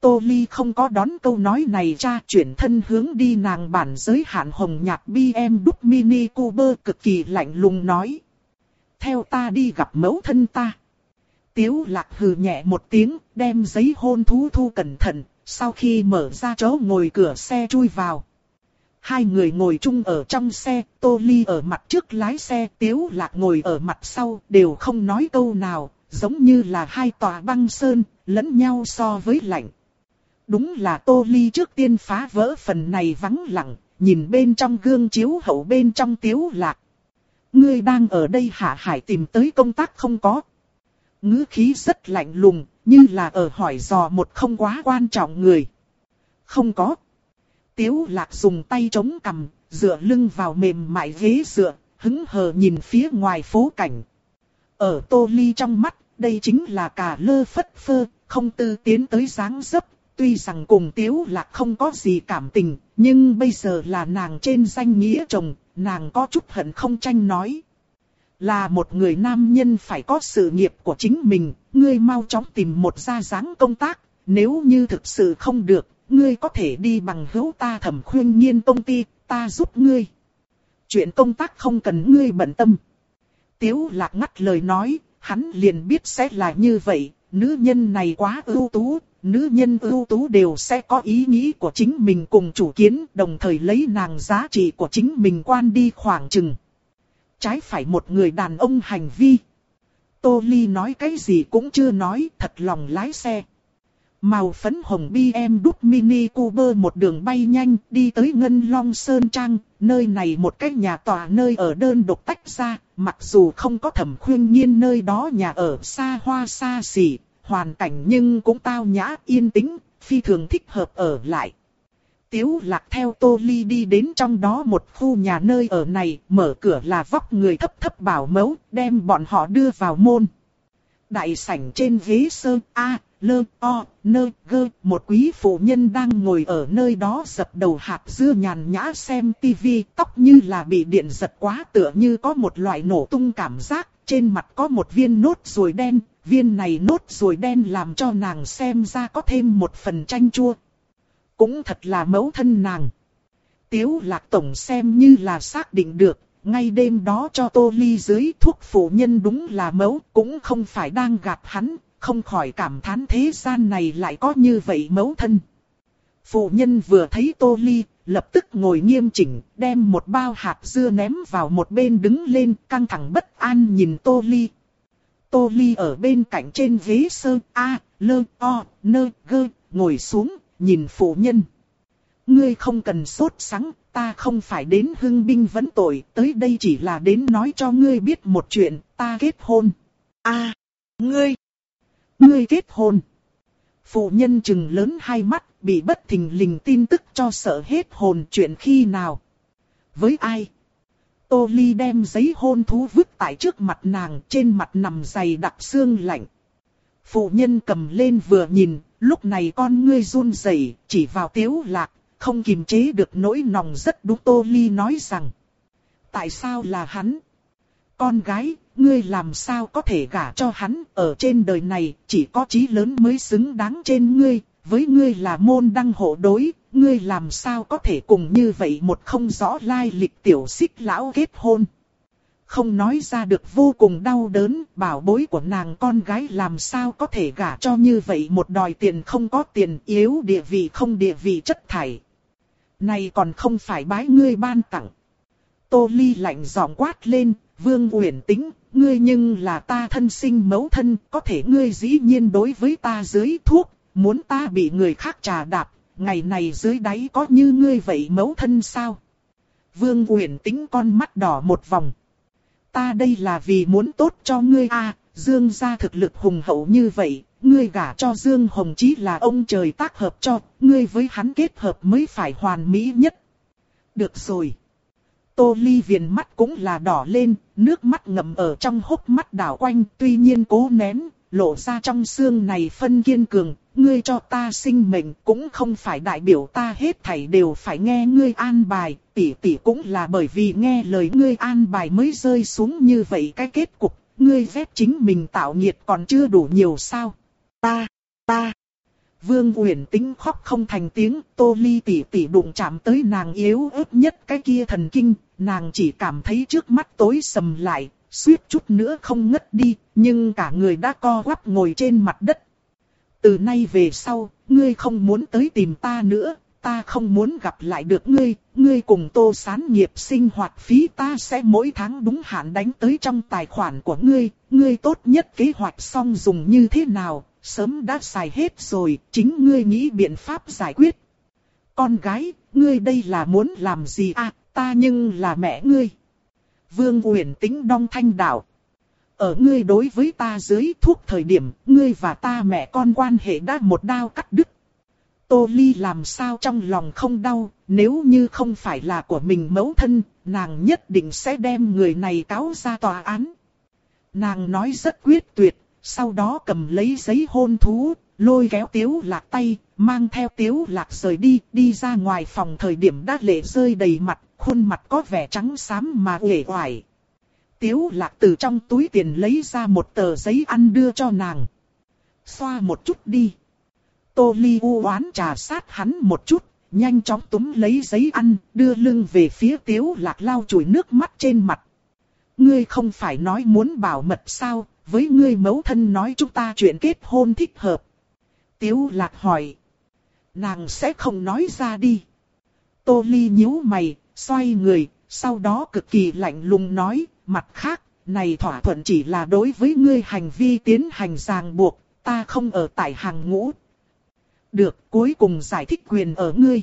Tô Ly không có đón câu nói này cha chuyển thân hướng đi nàng bản giới hạn hồng nhạc BMW Đúc Mini Cooper cực kỳ lạnh lùng nói. Theo ta đi gặp mẫu thân ta. Tiếu lạc hừ nhẹ một tiếng, đem giấy hôn thú thu cẩn thận, sau khi mở ra chỗ ngồi cửa xe chui vào. Hai người ngồi chung ở trong xe, Tô Ly ở mặt trước lái xe, Tiếu Lạc ngồi ở mặt sau, đều không nói câu nào, giống như là hai tòa băng sơn, lẫn nhau so với lạnh. Đúng là Tô Ly trước tiên phá vỡ phần này vắng lặng, nhìn bên trong gương chiếu hậu bên trong Tiếu Lạc. Ngươi đang ở đây hạ hải tìm tới công tác không có ngữ khí rất lạnh lùng, như là ở hỏi dò một không quá quan trọng người. Không có. Tiếu lạc dùng tay chống cằm, dựa lưng vào mềm mại ghế dựa, hứng hờ nhìn phía ngoài phố cảnh. Ở tô ly trong mắt, đây chính là cả lơ phất phơ, không tư tiến tới dáng dấp. Tuy rằng cùng tiếu lạc không có gì cảm tình, nhưng bây giờ là nàng trên danh nghĩa chồng, nàng có chút hận không tranh nói. Là một người nam nhân phải có sự nghiệp của chính mình, ngươi mau chóng tìm một gia dáng công tác, nếu như thực sự không được, ngươi có thể đi bằng hữu ta thẩm khuyên nhiên công ty, ta giúp ngươi. Chuyện công tác không cần ngươi bận tâm. Tiếu lạc ngắt lời nói, hắn liền biết sẽ là như vậy, nữ nhân này quá ưu tú, nữ nhân ưu tú đều sẽ có ý nghĩ của chính mình cùng chủ kiến, đồng thời lấy nàng giá trị của chính mình quan đi khoảng chừng. Trái phải một người đàn ông hành vi. Tô Ly nói cái gì cũng chưa nói, thật lòng lái xe. Màu phấn hồng BM đúc mini Cooper một đường bay nhanh đi tới Ngân Long Sơn Trang, nơi này một cái nhà tòa nơi ở đơn độc tách ra, mặc dù không có thẩm khuyên nhiên nơi đó nhà ở xa hoa xa xỉ, hoàn cảnh nhưng cũng tao nhã yên tĩnh, phi thường thích hợp ở lại. Tiếu lạc theo Tô Ly đi đến trong đó một khu nhà nơi ở này, mở cửa là vóc người thấp thấp bảo mẫu, đem bọn họ đưa vào môn. Đại sảnh trên ghế sơ A, lơ, o, nơ, gơ, một quý phụ nhân đang ngồi ở nơi đó dập đầu hạt dưa nhàn nhã xem tivi, tóc như là bị điện giật quá tựa như có một loại nổ tung cảm giác, trên mặt có một viên nốt ruồi đen, viên này nốt ruồi đen làm cho nàng xem ra có thêm một phần chanh chua. Cũng thật là mẫu thân nàng. Tiếu lạc tổng xem như là xác định được, ngay đêm đó cho tô ly dưới thuốc phụ nhân đúng là mẫu, cũng không phải đang gặp hắn, không khỏi cảm thán thế gian này lại có như vậy mẫu thân. Phụ nhân vừa thấy tô ly, lập tức ngồi nghiêm chỉnh, đem một bao hạt dưa ném vào một bên đứng lên, căng thẳng bất an nhìn tô ly. Tô ly ở bên cạnh trên ghế sơ, a, lơ, o, nơ, gơ, ngồi xuống, nhìn phụ nhân. Ngươi không cần sốt sắng, ta không phải đến hưng binh vấn tội, tới đây chỉ là đến nói cho ngươi biết một chuyện, ta kết hôn. a ngươi, ngươi kết hôn. Phụ nhân chừng lớn hai mắt, bị bất thình lình tin tức cho sợ hết hồn chuyện khi nào. Với ai? Tô Ly đem giấy hôn thú vứt tại trước mặt nàng, trên mặt nằm dày đặc xương lạnh. Phụ nhân cầm lên vừa nhìn, lúc này con ngươi run rẩy, chỉ vào tiếu lạc, không kiềm chế được nỗi lòng rất đúng Tô Ly nói rằng. Tại sao là hắn? Con gái, ngươi làm sao có thể gả cho hắn, ở trên đời này, chỉ có trí lớn mới xứng đáng trên ngươi, với ngươi là môn đăng hộ đối, ngươi làm sao có thể cùng như vậy một không rõ lai lịch tiểu xích lão kết hôn. Không nói ra được vô cùng đau đớn, bảo bối của nàng con gái làm sao có thể gả cho như vậy một đòi tiền không có tiền yếu địa vị không địa vị chất thải. Này còn không phải bái ngươi ban tặng. Tô Ly lạnh giọng quát lên, Vương Uyển tính ngươi nhưng là ta thân sinh mẫu thân, có thể ngươi dĩ nhiên đối với ta dưới thuốc, muốn ta bị người khác trà đạp, ngày này dưới đáy có như ngươi vậy mẫu thân sao? Vương Uyển tính con mắt đỏ một vòng. Ta đây là vì muốn tốt cho ngươi a, Dương gia thực lực hùng hậu như vậy, ngươi gả cho Dương Hồng Chí là ông trời tác hợp cho, ngươi với hắn kết hợp mới phải hoàn mỹ nhất. Được rồi. Tô Ly viền mắt cũng là đỏ lên, nước mắt ngậm ở trong hốc mắt đảo quanh, tuy nhiên cố nén, lộ ra trong xương này phân kiên cường, ngươi cho ta sinh mệnh cũng không phải đại biểu ta hết thảy đều phải nghe ngươi an bài, tỷ tỷ cũng là bởi vì nghe lời ngươi an bài mới rơi xuống như vậy cái kết cục, ngươi phép chính mình tạo nhiệt còn chưa đủ nhiều sao. Ta, ta. Vương Uyển tính khóc không thành tiếng, Tô Ly tỷ tỷ đụng chạm tới nàng yếu ớt nhất cái kia thần kinh, nàng chỉ cảm thấy trước mắt tối sầm lại, suýt chút nữa không ngất đi, nhưng cả người đã co quắp ngồi trên mặt đất. Từ nay về sau, ngươi không muốn tới tìm ta nữa, ta không muốn gặp lại được ngươi, ngươi cùng tô sán nghiệp sinh hoạt phí ta sẽ mỗi tháng đúng hạn đánh tới trong tài khoản của ngươi, ngươi tốt nhất kế hoạch xong dùng như thế nào, sớm đã xài hết rồi, chính ngươi nghĩ biện pháp giải quyết. Con gái, ngươi đây là muốn làm gì à, ta nhưng là mẹ ngươi. Vương Uyển tính đong thanh đạo. Ở ngươi đối với ta dưới thuốc thời điểm, ngươi và ta mẹ con quan hệ đã một đao cắt đứt. Tô Ly làm sao trong lòng không đau, nếu như không phải là của mình mẫu thân, nàng nhất định sẽ đem người này cáo ra tòa án. Nàng nói rất quyết tuyệt, sau đó cầm lấy giấy hôn thú, lôi kéo tiếu lạc tay, mang theo tiếu lạc rời đi, đi ra ngoài phòng thời điểm đã lệ rơi đầy mặt, khuôn mặt có vẻ trắng xám mà uể oải. Tiếu lạc từ trong túi tiền lấy ra một tờ giấy ăn đưa cho nàng. Xoa một chút đi. Tô Ly u oán trà sát hắn một chút, nhanh chóng túm lấy giấy ăn, đưa lưng về phía tiếu lạc lau chùi nước mắt trên mặt. Ngươi không phải nói muốn bảo mật sao, với ngươi mẫu thân nói chúng ta chuyện kết hôn thích hợp. Tiếu lạc hỏi. Nàng sẽ không nói ra đi. Tô Ly nhíu mày, xoay người, sau đó cực kỳ lạnh lùng nói, mặt khác, này thỏa thuận chỉ là đối với ngươi hành vi tiến hành ràng buộc, ta không ở tại hàng ngũ. Được, cuối cùng giải thích quyền ở ngươi.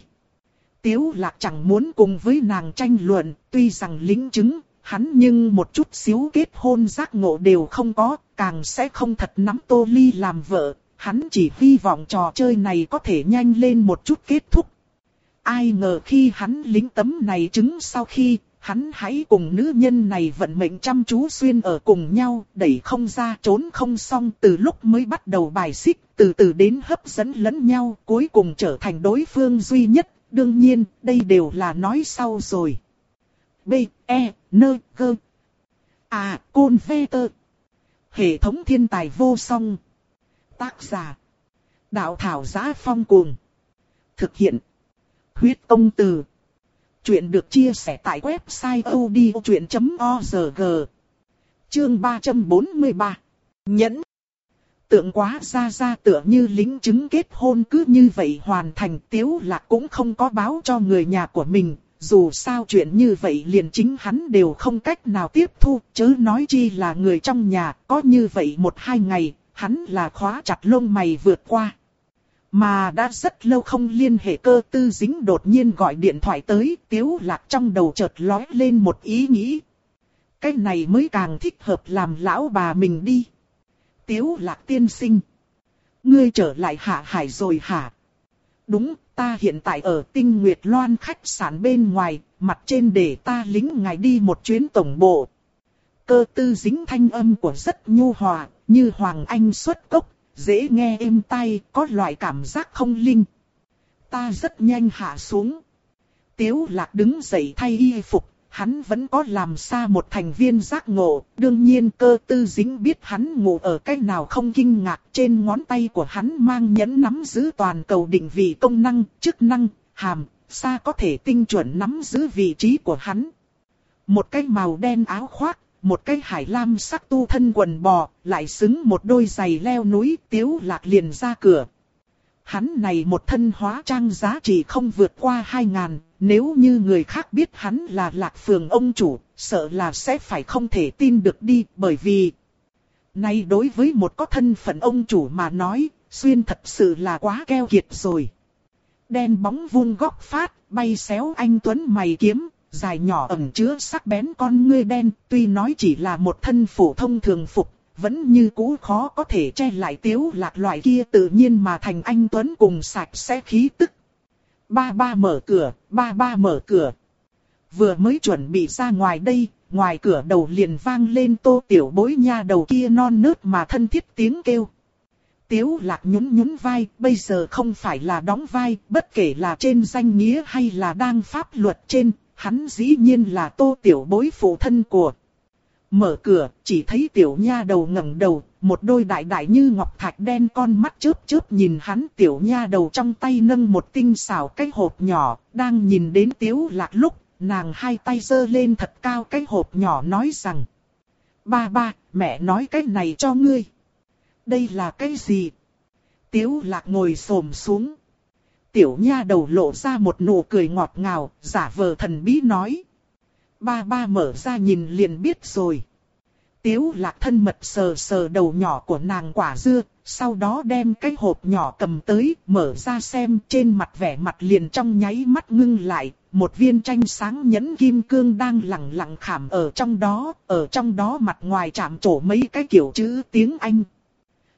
Tiếu lạc chẳng muốn cùng với nàng tranh luận, tuy rằng lính chứng, hắn nhưng một chút xíu kết hôn giác ngộ đều không có, càng sẽ không thật nắm Tô Ly làm vợ, hắn chỉ hy vọng trò chơi này có thể nhanh lên một chút kết thúc. Ai ngờ khi hắn lính tấm này chứng sau khi, hắn hãy cùng nữ nhân này vận mệnh chăm chú xuyên ở cùng nhau, đẩy không ra trốn không xong từ lúc mới bắt đầu bài xích, từ từ đến hấp dẫn lẫn nhau, cuối cùng trở thành đối phương duy nhất, đương nhiên, đây đều là nói sau rồi. B, E, N, G. À, Côn Vê Tơ. Hệ thống thiên tài vô song. Tác giả. Đạo thảo giá phong cuồng. Thực hiện. Huyết công từ. Chuyện được chia sẻ tại website odchuyện.org. Chương 343. Nhẫn. Tượng quá ra ra tựa như lính chứng kết hôn cứ như vậy hoàn thành tiếu là cũng không có báo cho người nhà của mình, dù sao chuyện như vậy liền chính hắn đều không cách nào tiếp thu, chớ nói chi là người trong nhà, có như vậy một hai ngày, hắn là khóa chặt lông mày vượt qua. Mà đã rất lâu không liên hệ cơ tư dính đột nhiên gọi điện thoại tới, tiếu lạc trong đầu chợt lói lên một ý nghĩ. Cái này mới càng thích hợp làm lão bà mình đi. Tiếu lạc tiên sinh. Ngươi trở lại hạ hải rồi hả? Đúng, ta hiện tại ở tinh nguyệt loan khách sạn bên ngoài, mặt trên để ta lính ngài đi một chuyến tổng bộ. Cơ tư dính thanh âm của rất nhu hòa, như Hoàng Anh xuất cốc, dễ nghe êm tai, có loại cảm giác không linh. Ta rất nhanh hạ xuống. Tiếu lạc đứng dậy thay y phục, hắn vẫn có làm xa một thành viên giác ngộ, đương nhiên cơ tư dính biết hắn ngủ ở cách nào không kinh ngạc trên ngón tay của hắn mang nhẫn nắm giữ toàn cầu định vị công năng, chức năng, hàm, xa có thể tinh chuẩn nắm giữ vị trí của hắn. Một cái màu đen áo khoác, một cái hải lam sắc tu thân quần bò, lại xứng một đôi giày leo núi tiếu lạc liền ra cửa. Hắn này một thân hóa trang giá trị không vượt qua hai ngàn, nếu như người khác biết hắn là lạc phường ông chủ, sợ là sẽ phải không thể tin được đi, bởi vì... Này đối với một có thân phận ông chủ mà nói, xuyên thật sự là quá keo kiệt rồi. Đen bóng vuông góc phát, bay xéo anh Tuấn mày kiếm, dài nhỏ ẩn chứa sắc bén con ngươi đen, tuy nói chỉ là một thân phổ thông thường phục, vẫn như cũ khó có thể che lại tiếu lạc loại kia tự nhiên mà thành anh Tuấn cùng sạch sẽ khí tức. Ba ba mở cửa, ba ba mở cửa. Vừa mới chuẩn bị ra ngoài đây, ngoài cửa đầu liền vang lên tô tiểu bối nha đầu kia non nớt mà thân thiết tiếng kêu. Tiếu lạc nhún nhún vai, bây giờ không phải là đóng vai, bất kể là trên danh nghĩa hay là đang pháp luật trên, hắn dĩ nhiên là tô tiểu bối phụ thân của. Mở cửa, chỉ thấy tiểu nha đầu ngẩng đầu, một đôi đại đại như ngọc thạch đen con mắt chớp chớp nhìn hắn tiểu nha đầu trong tay nâng một tinh xảo cái hộp nhỏ, đang nhìn đến tiếu lạc lúc, nàng hai tay giơ lên thật cao cái hộp nhỏ nói rằng. Ba ba, mẹ nói cái này cho ngươi. Đây là cái gì? Tiếu lạc ngồi xổm xuống. Tiểu nha đầu lộ ra một nụ cười ngọt ngào, giả vờ thần bí nói. Ba ba mở ra nhìn liền biết rồi. Tiếu lạc thân mật sờ sờ đầu nhỏ của nàng quả dưa, sau đó đem cái hộp nhỏ cầm tới, mở ra xem trên mặt vẻ mặt liền trong nháy mắt ngưng lại, một viên tranh sáng nhẫn kim cương đang lặng lặng khảm ở trong đó, ở trong đó mặt ngoài chạm trổ mấy cái kiểu chữ tiếng Anh.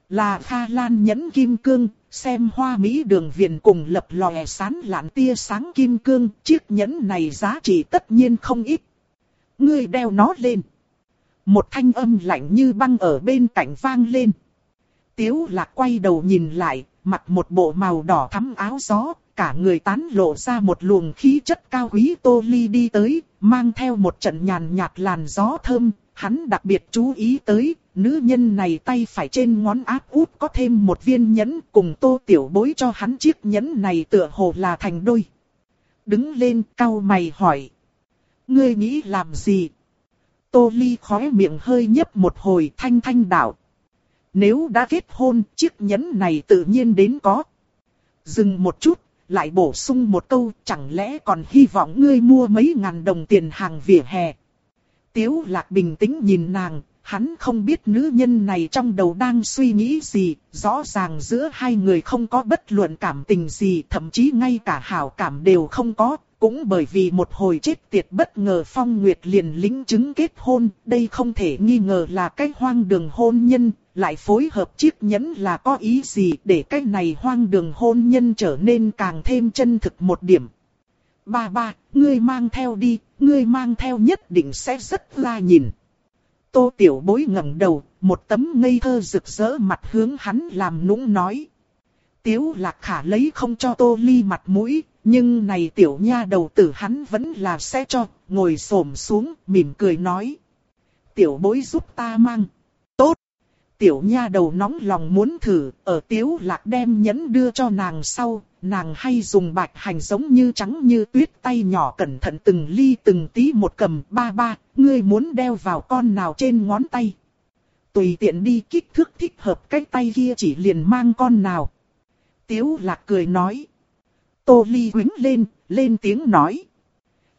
Là pha lan nhẫn kim cương, xem hoa mỹ đường viền cùng lập lòe sán lạn tia sáng kim cương, chiếc nhẫn này giá trị tất nhiên không ít. Ngươi đeo nó lên. Một thanh âm lạnh như băng ở bên cạnh vang lên. Tiếu lạc quay đầu nhìn lại, mặc một bộ màu đỏ thắm áo gió, cả người tán lộ ra một luồng khí chất cao quý tô ly đi tới, mang theo một trận nhàn nhạt làn gió thơm, hắn đặc biệt chú ý tới, nữ nhân này tay phải trên ngón áp út có thêm một viên nhẫn cùng tô tiểu bối cho hắn chiếc nhẫn này tựa hồ là thành đôi. Đứng lên cau mày hỏi. Ngươi nghĩ làm gì? Tô ly khóe miệng hơi nhấp một hồi thanh thanh đạo. Nếu đã kết hôn, chiếc nhẫn này tự nhiên đến có. Dừng một chút, lại bổ sung một câu, chẳng lẽ còn hy vọng ngươi mua mấy ngàn đồng tiền hàng vỉa hè. Tiếu lạc bình tĩnh nhìn nàng, hắn không biết nữ nhân này trong đầu đang suy nghĩ gì, rõ ràng giữa hai người không có bất luận cảm tình gì, thậm chí ngay cả hảo cảm đều không có, cũng bởi vì một hồi chết tiệt bất ngờ Phong Nguyệt liền lính chứng kết hôn, đây không thể nghi ngờ là cái hoang đường hôn nhân, lại phối hợp chiếc nhẫn là có ý gì để cái này hoang đường hôn nhân trở nên càng thêm chân thực một điểm. Ba ba, ngươi mang theo đi, ngươi mang theo nhất định sẽ rất la nhìn. Tô Tiểu Bối ngẩng đầu, một tấm ngây thơ rực rỡ mặt hướng hắn làm nũng nói. Tiếu lạc khả lấy không cho Tô Ly mặt mũi, nhưng này tiểu nha đầu tử hắn vẫn là sẽ cho, ngồi xổm xuống, mỉm cười nói. Tiểu bối giúp ta mang. Tiểu nha đầu nóng lòng muốn thử, ở tiếu lạc đem nhẫn đưa cho nàng sau, nàng hay dùng bạch hành giống như trắng như tuyết tay nhỏ cẩn thận từng ly từng tí một cầm ba ba, ngươi muốn đeo vào con nào trên ngón tay. Tùy tiện đi kích thước thích hợp cái tay kia chỉ liền mang con nào. Tiếu lạc cười nói. Tô Ly quính lên, lên tiếng nói.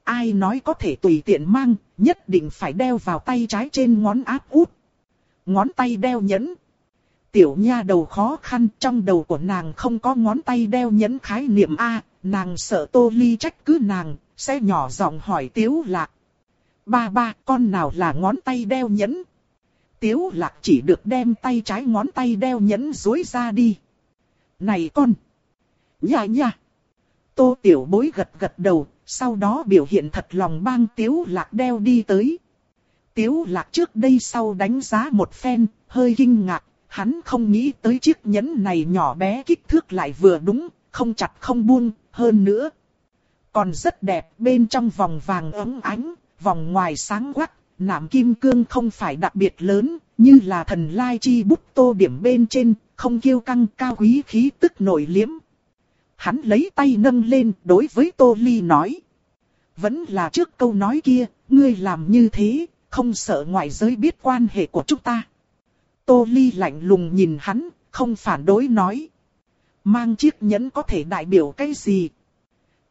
Ai nói có thể tùy tiện mang, nhất định phải đeo vào tay trái trên ngón áp út. Ngón tay đeo nhẫn. Tiểu nha đầu khó khăn trong đầu của nàng không có ngón tay đeo nhẫn khái niệm A, nàng sợ Tô Ly trách cứ nàng, sẽ nhỏ giọng hỏi Tiếu Lạc. Ba ba, con nào là ngón tay đeo nhẫn? Tiếu Lạc chỉ được đem tay trái ngón tay đeo nhẫn dối ra đi. Này con! Nha nha! Tô Tiểu Bối gật gật đầu, sau đó biểu hiện thật lòng bang Tiếu Lạc đeo đi tới. Tiếu Lạc trước đây sau đánh giá một phen, hơi kinh ngạc, hắn không nghĩ tới chiếc nhẫn này nhỏ bé kích thước lại vừa đúng, không chặt không buông, hơn nữa. Còn rất đẹp, bên trong vòng vàng ấm ánh, vòng ngoài sáng quắc, nạm kim cương không phải đặc biệt lớn, như là thần lai chi bút tô điểm bên trên, không kiêu căng cao quý khí tức nổi liếm, Hắn lấy tay nâng lên đối với Tô Ly nói. Vẫn là trước câu nói kia, ngươi làm như thế, không sợ ngoại giới biết quan hệ của chúng ta. Tô Ly lạnh lùng nhìn hắn, không phản đối nói. Mang chiếc nhẫn có thể đại biểu cái gì?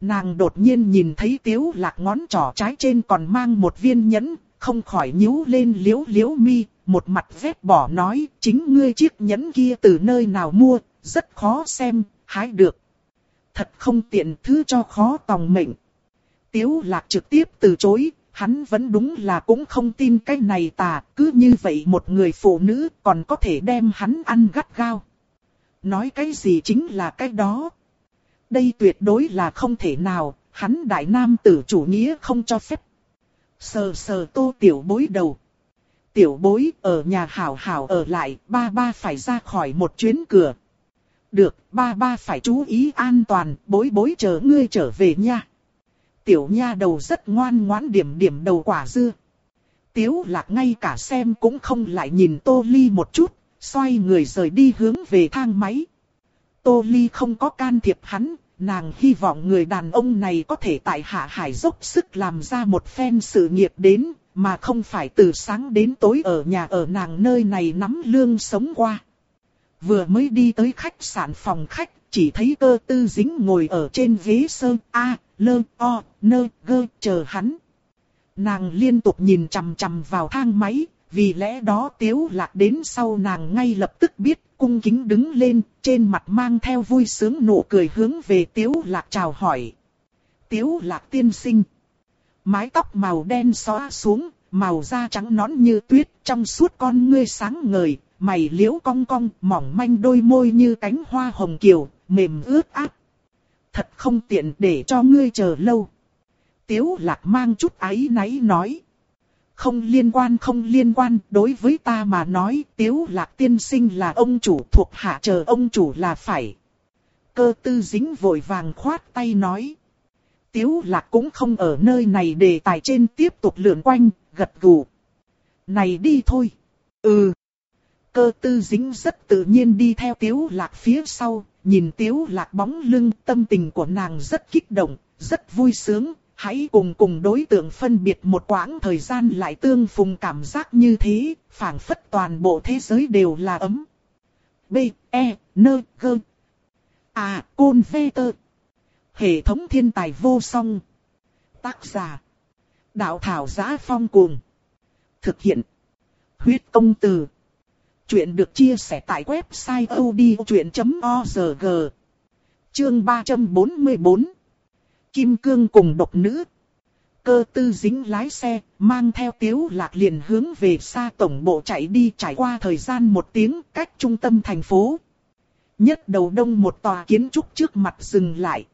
Nàng đột nhiên nhìn thấy tiếu lạc ngón trỏ trái trên còn mang một viên nhẫn, không khỏi nhíu lên liếu liếu mi, một mặt vét bỏ nói, chính ngươi chiếc nhẫn kia từ nơi nào mua, rất khó xem, hái được thật không tiện thứ cho khó tòng mệnh. Tiếu lạc trực tiếp từ chối, hắn vẫn đúng là cũng không tin cái này tà, cứ như vậy một người phụ nữ còn có thể đem hắn ăn gắt gao. Nói cái gì chính là cái đó. Đây tuyệt đối là không thể nào, hắn đại nam tử chủ nghĩa không cho phép. Sờ sờ tô tiểu bối đầu. Tiểu bối ở nhà hảo hảo ở lại, ba ba phải ra khỏi một chuyến cửa. Được, ba ba phải chú ý an toàn, bối bối chờ ngươi trở về nha. Tiểu nha đầu rất ngoan ngoãn điểm điểm đầu quả dưa. Tiếu lạc ngay cả xem cũng không lại nhìn Tô Ly một chút, xoay người rời đi hướng về thang máy. Tô Ly không có can thiệp hắn, nàng hy vọng người đàn ông này có thể tại hạ hải dốc sức làm ra một phen sự nghiệp đến, mà không phải từ sáng đến tối ở nhà ở nàng nơi này nắm lương sống qua. Vừa mới đi tới khách sạn phòng khách, chỉ thấy cơ tư dính ngồi ở trên ghế sơn A, lơ, o, nơ, gơ, chờ hắn. Nàng liên tục nhìn chằm chằm vào thang máy, vì lẽ đó tiếu lạc đến sau nàng ngay lập tức biết, cung kính đứng lên, trên mặt mang theo vui sướng nụ cười hướng về tiếu lạc chào hỏi. Tiếu lạc tiên sinh. Mái tóc màu đen xóa xuống, màu da trắng nõn như tuyết, trong suốt con ngươi sáng ngời, mày liễu cong cong, mỏng manh đôi môi như cánh hoa hồng kiều, mềm ướt át. Thật không tiện để cho ngươi chờ lâu. Tiếu lạc mang chút ái náy nói. Không liên quan không liên quan, đối với ta mà nói, tiếu lạc tiên sinh là ông chủ thuộc hạ chờ ông chủ là phải. Cơ tư dính vội vàng khoát tay nói. Tiếu lạc cũng không ở nơi này để tài trên tiếp tục lượn quanh, gật gù. Này đi thôi. Ừ. Cơ tư dính rất tự nhiên đi theo tiếu lạc phía sau, nhìn tiếu lạc bóng lưng tâm tình của nàng rất kích động, rất vui sướng, hãy cùng cùng đối tượng phân biệt một quãng thời gian lại tương phùng cảm giác như thế, phảng phất toàn bộ thế giới đều là ấm. B, E, N, G. À, Côn Vê Tơ. Hệ thống thiên tài vô song. Tác giả. Đạo thảo giá phong cuồng. Thực hiện. Huyết công từ. Chuyện được chia sẻ tại website odchuyện.org. Chương 344. Kim Cương cùng độc nữ. Cơ tư dính lái xe, mang theo tiếu lạc liền hướng về xa tổng bộ chạy đi trải qua thời gian một tiếng cách trung tâm thành phố. Nhất đầu đông một tòa kiến trúc trước mặt dừng lại.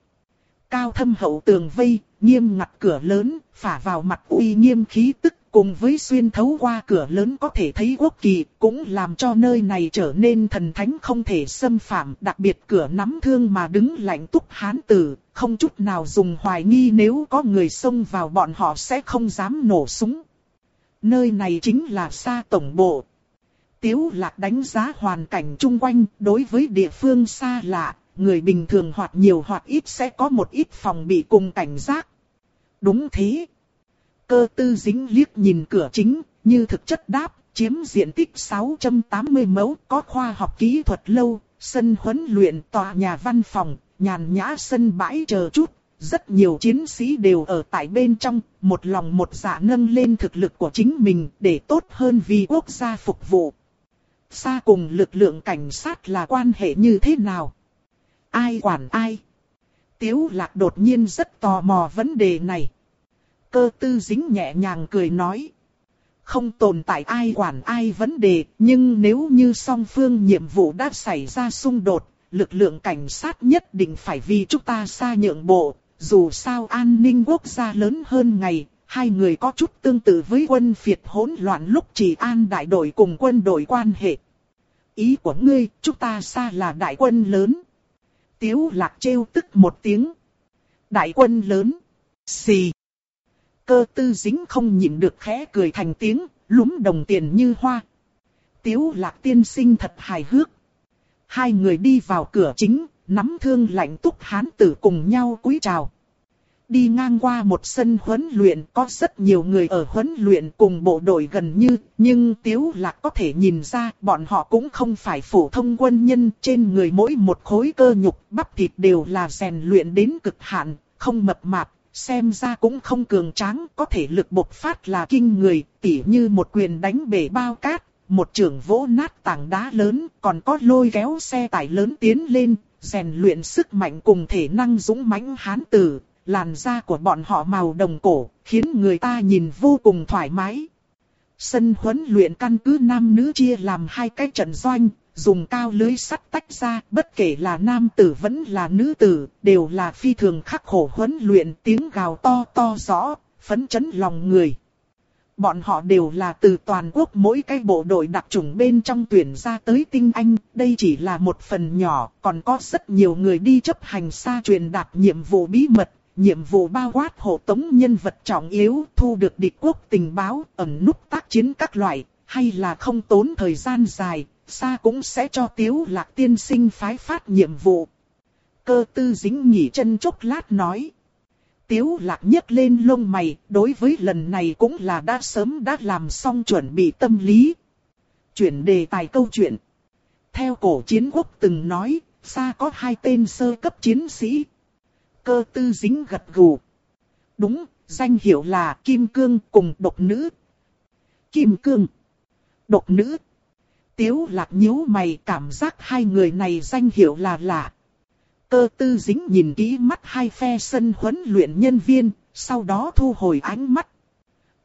Cao thâm hậu tường vây, nghiêm ngặt cửa lớn, phả vào mặt uy nghiêm khí tức cùng với xuyên thấu qua cửa lớn có thể thấy quốc kỳ, cũng làm cho nơi này trở nên thần thánh không thể xâm phạm, đặc biệt cửa nắm thương mà đứng lạnh túc hán tử, không chút nào dùng hoài nghi nếu có người xông vào bọn họ sẽ không dám nổ súng. Nơi này chính là xa tổng bộ. Tiếu lạc đánh giá hoàn cảnh chung quanh, đối với địa phương xa lạ, người bình thường hoặc nhiều hoặc ít sẽ có một ít phòng bị cùng cảnh giác. Đúng thế. Cơ tư dính liếc nhìn cửa chính, như thực chất đáp, chiếm diện tích 680 mẫu, có khoa học kỹ thuật lâu, sân huấn luyện tòa nhà văn phòng, nhàn nhã sân bãi chờ chút. Rất nhiều chiến sĩ đều ở tại bên trong, một lòng một dạ nâng lên thực lực của chính mình để tốt hơn vì quốc gia phục vụ. Xa cùng lực lượng cảnh sát là quan hệ như thế nào? Ai quản ai? Tiếu lạc đột nhiên rất tò mò vấn đề này cơ tư dính nhẹ nhàng cười nói. Không tồn tại ai quản ai vấn đề, nhưng nếu như song phương nhiệm vụ đã xảy ra xung đột, lực lượng cảnh sát nhất định phải vì chúng ta xa nhượng bộ, dù sao an ninh quốc gia lớn hơn ngày, hai người có chút tương tự với quân phiệt hỗn loạn lúc chỉ an đại đội cùng quân đội quan hệ. Ý của ngươi, chúng ta xa là đại quân lớn. Tiếu lạc trêu tức một tiếng. Đại quân lớn. Xì cơ tư dính không nhịn được khẽ cười thành tiếng, lúm đồng tiền như hoa. Tiếu lạc tiên sinh thật hài hước. Hai người đi vào cửa chính, nắm thương lạnh túc hán tử cùng nhau cúi chào. Đi ngang qua một sân huấn luyện có rất nhiều người ở huấn luyện cùng bộ đội gần như, nhưng Tiếu Lạc có thể nhìn ra bọn họ cũng không phải phổ thông quân nhân trên người mỗi một khối cơ nhục bắp thịt đều là rèn luyện đến cực hạn, không mập mạp, xem ra cũng không cường tráng, có thể lực bộc phát là kinh người, tỉ như một quyền đánh bể bao cát, một trường vỗ nát tảng đá lớn, còn có lôi kéo xe tải lớn tiến lên, rèn luyện sức mạnh cùng thể năng dũng mãnh hán tử, làn da của bọn họ màu đồng cổ, khiến người ta nhìn vô cùng thoải mái. Sân huấn luyện căn cứ nam nữ chia làm hai cái trận doanh, dùng cao lưới sắt tách ra, bất kể là nam tử vẫn là nữ tử, đều là phi thường khắc khổ huấn luyện tiếng gào to to rõ, phấn chấn lòng người. bọn họ đều là từ toàn quốc mỗi cái bộ đội đặc trùng bên trong tuyển ra tới tinh anh, đây chỉ là một phần nhỏ, còn có rất nhiều người đi chấp hành xa truyền đạt nhiệm vụ bí mật, nhiệm vụ bao quát hộ tống nhân vật trọng yếu, thu được địch quốc tình báo, ẩn nút tác chiến các loại, hay là không tốn thời gian dài, xa cũng sẽ cho tiếu lạc tiên sinh phái phát nhiệm vụ. Cơ tư dính nhỉ chân chốc lát nói. Tiếu lạc nhấc lên lông mày, đối với lần này cũng là đã sớm đã làm xong chuẩn bị tâm lý. Chuyển đề tài câu chuyện. Theo cổ chiến quốc từng nói, xa có hai tên sơ cấp chiến sĩ. Cơ tư dính gật gù. Đúng, danh hiệu là Kim Cương cùng độc nữ. Kim Cương. Độc nữ. Tiếu lạc nhíu mày cảm giác hai người này danh hiệu là lạ. Cơ tư dính nhìn kỹ mắt hai phe sân huấn luyện nhân viên, sau đó thu hồi ánh mắt.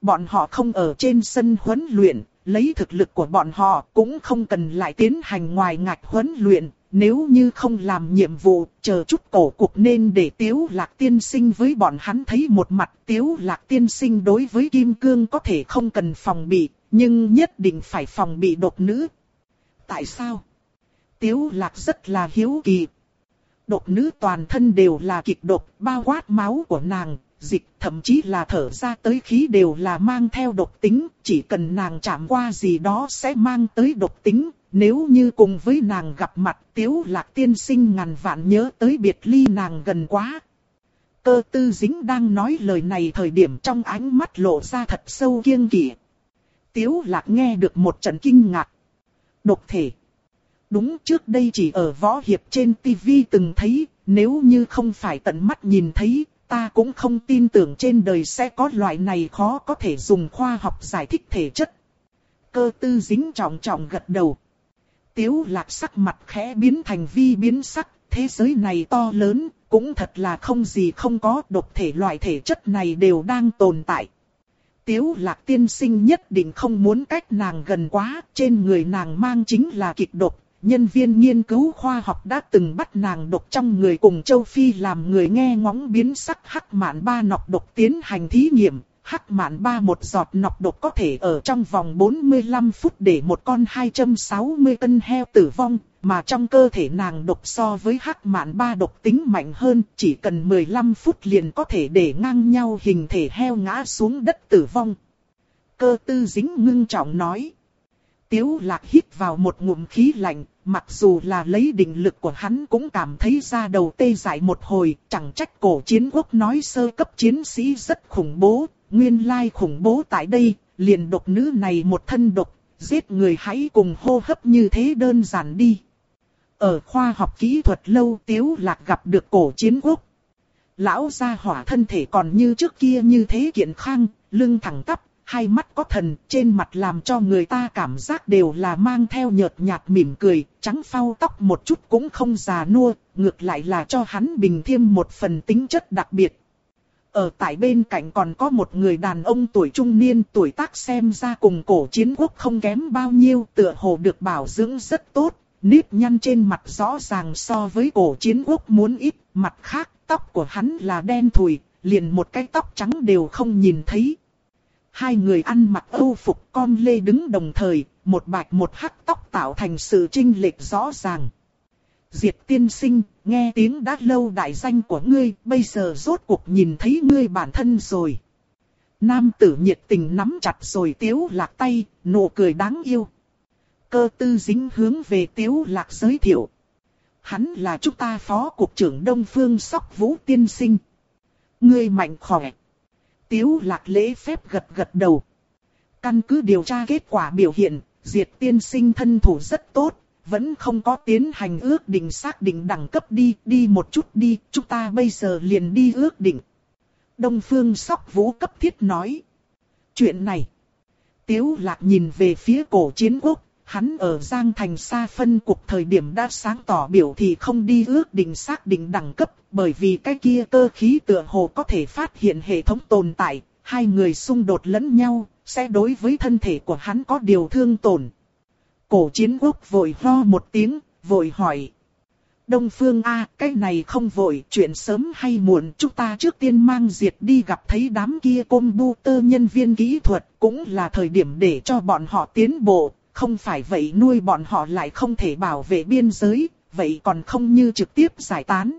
Bọn họ không ở trên sân huấn luyện, lấy thực lực của bọn họ cũng không cần lại tiến hành ngoài ngạch huấn luyện. Nếu như không làm nhiệm vụ, chờ chút cổ cục nên để tiếu lạc tiên sinh với bọn hắn thấy một mặt tiếu lạc tiên sinh đối với kim cương có thể không cần phòng bị, nhưng nhất định phải phòng bị độc nữ. Tại sao? Tiếu lạc rất là hiếu kỳ. Độc nữ toàn thân đều là kịch độc, bao quát máu của nàng, dịch thậm chí là thở ra tới khí đều là mang theo độc tính, chỉ cần nàng chạm qua gì đó sẽ mang tới độc tính. Nếu như cùng với nàng gặp mặt tiếu lạc tiên sinh ngàn vạn nhớ tới biệt ly nàng gần quá. Cơ tư dính đang nói lời này thời điểm trong ánh mắt lộ ra thật sâu kiêng kỵ. Tiếu lạc nghe được một trận kinh ngạc. Độc thể. Đúng trước đây chỉ ở võ hiệp trên TV từng thấy, nếu như không phải tận mắt nhìn thấy, ta cũng không tin tưởng trên đời sẽ có loại này khó có thể dùng khoa học giải thích thể chất. Cơ tư dính trọng trọng gật đầu. Tiếu lạc sắc mặt khẽ biến thành vi biến sắc, thế giới này to lớn, cũng thật là không gì không có độc thể loại thể chất này đều đang tồn tại. Tiếu lạc tiên sinh nhất định không muốn cách nàng gần quá, trên người nàng mang chính là kịch độc, nhân viên nghiên cứu khoa học đã từng bắt nàng độc trong người cùng châu Phi làm người nghe ngóng biến sắc hắc mạn ba nọc độc tiến hành thí nghiệm. Hắc mạn ba một giọt nọc độc có thể ở trong vòng 45 phút để một con 260 cân heo tử vong, mà trong cơ thể nàng độc so với hắc mạn ba độc tính mạnh hơn, chỉ cần 15 phút liền có thể để ngang nhau hình thể heo ngã xuống đất tử vong. Cơ tư dính ngưng trọng nói. Tiếu lạc hít vào một ngụm khí lạnh, mặc dù là lấy định lực của hắn cũng cảm thấy ra đầu tê dại một hồi, chẳng trách cổ chiến quốc nói sơ cấp chiến sĩ rất khủng bố, nguyên lai khủng bố tại đây, liền độc nữ này một thân độc, giết người hãy cùng hô hấp như thế đơn giản đi. Ở khoa học kỹ thuật lâu tiếu lạc gặp được cổ chiến quốc. Lão gia hỏa thân thể còn như trước kia như thế kiện khang, lưng thẳng tắp, hai mắt có thần, trên mặt làm cho người ta cảm giác đều là mang theo nhợt nhạt mỉm cười, trắng phau tóc một chút cũng không già nua, ngược lại là cho hắn bình thêm một phần tính chất đặc biệt. Ở tại bên cạnh còn có một người đàn ông tuổi trung niên tuổi tác xem ra cùng cổ chiến quốc không kém bao nhiêu tựa hồ được bảo dưỡng rất tốt, nếp nhăn trên mặt rõ ràng so với cổ chiến quốc muốn ít, mặt khác tóc của hắn là đen thùi, liền một cái tóc trắng đều không nhìn thấy. Hai người ăn mặc âu phục con lê đứng đồng thời, một bạch một hắc tóc tạo thành sự trinh lệch rõ ràng. Diệt tiên sinh, nghe tiếng đã lâu đại danh của ngươi, bây giờ rốt cuộc nhìn thấy ngươi bản thân rồi. Nam tử nhiệt tình nắm chặt rồi tiếu lạc tay, nụ cười đáng yêu. Cơ tư dính hướng về tiếu lạc giới thiệu. Hắn là chúng ta phó cục trưởng Đông Phương Sóc Vũ Tiên Sinh. Ngươi mạnh khỏe. Tiếu lạc lễ phép gật gật đầu. Căn cứ điều tra kết quả biểu hiện, diệt tiên sinh thân thủ rất tốt, vẫn không có tiến hành ước định xác định đẳng cấp đi, đi một chút đi, chúng ta bây giờ liền đi ước định. Đông Phương Sóc Vũ cấp thiết nói. Chuyện này. Tiếu lạc nhìn về phía cổ chiến quốc, hắn ở Giang Thành xa phân cục thời điểm đã sáng tỏ biểu thì không đi ước định xác định đẳng cấp, bởi vì cái kia cơ khí tựa hồ có thể phát hiện hệ thống tồn tại, hai người xung đột lẫn nhau, sẽ đối với thân thể của hắn có điều thương tổn. Cổ chiến quốc vội ho một tiếng, vội hỏi. Đông Phương A, cái này không vội, chuyện sớm hay muộn, chúng ta trước tiên mang diệt đi gặp thấy đám kia computer nhân viên kỹ thuật, cũng là thời điểm để cho bọn họ tiến bộ, không phải vậy nuôi bọn họ lại không thể bảo vệ biên giới, vậy còn không như trực tiếp giải tán.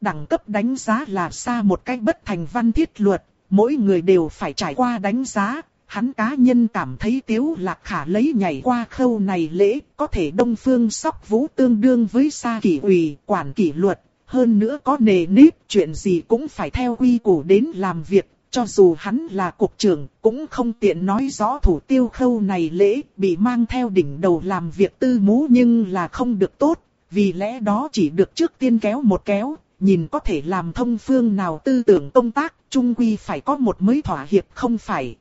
Đẳng cấp đánh giá là xa một cách bất thành văn thiết luật, mỗi người đều phải trải qua đánh giá, hắn cá nhân cảm thấy tiếu lạc khả lấy nhảy qua khâu này lễ, có thể đông phương sóc vũ tương đương với sa kỷ ủy, quản kỷ luật, hơn nữa có nề nếp, chuyện gì cũng phải theo quy củ đến làm việc, cho dù hắn là cục trưởng, cũng không tiện nói rõ thủ tiêu khâu này lễ, bị mang theo đỉnh đầu làm việc tư mũ nhưng là không được tốt, vì lẽ đó chỉ được trước tiên kéo một kéo, nhìn có thể làm thông phương nào tư tưởng công tác, trung quy phải có một mới thỏa hiệp không phải.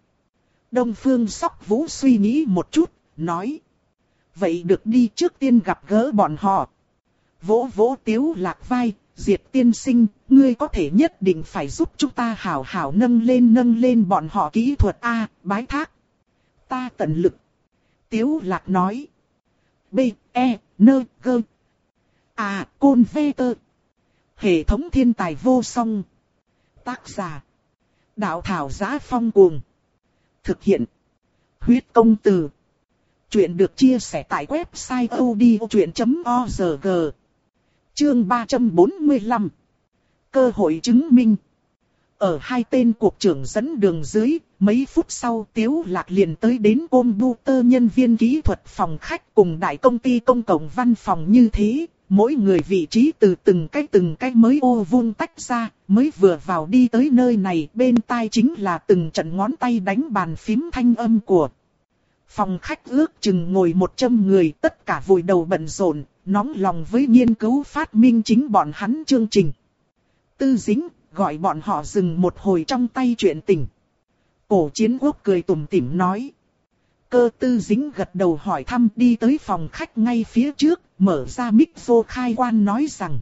Đông Phương Sóc Vũ suy nghĩ một chút, nói. Vậy được đi trước tiên gặp gỡ bọn họ. Vỗ vỗ tiếu lạc vai, diệt tiên sinh, ngươi có thể nhất định phải giúp chúng ta hảo hảo nâng lên nâng lên bọn họ kỹ thuật A, bái thác. Ta tận lực. Tiếu lạc nói. B, E, N, G. A, Côn Vê Tơ. Hệ thống thiên tài vô song. Tác giả. Đạo thảo giá phong cuồng. Thực hiện. Huyết công từ. Chuyện được chia sẻ tại website odchuyện.org. Chương 345. Cơ hội chứng minh. Ở hai tên cuộc trưởng dẫn đường dưới, mấy phút sau Tiếu Lạc liền tới đến computer nhân viên kỹ thuật phòng khách cùng đại công ty công cộng văn phòng như thế, mỗi người vị trí từ từng cái từng cái mới ô vuông tách ra, mới vừa vào đi tới nơi này, bên tai chính là từng trận ngón tay đánh bàn phím thanh âm của. Phòng khách ước chừng ngồi một trăm người, tất cả vùi đầu bận rộn, nóng lòng với nghiên cứu phát minh chính bọn hắn chương trình. Tư dính, gọi bọn họ dừng một hồi trong tay chuyện tình. Cổ chiến quốc cười tủm tỉm nói. Cơ tư dính gật đầu hỏi thăm đi tới phòng khách ngay phía trước, mở ra mic vô khai quan nói rằng.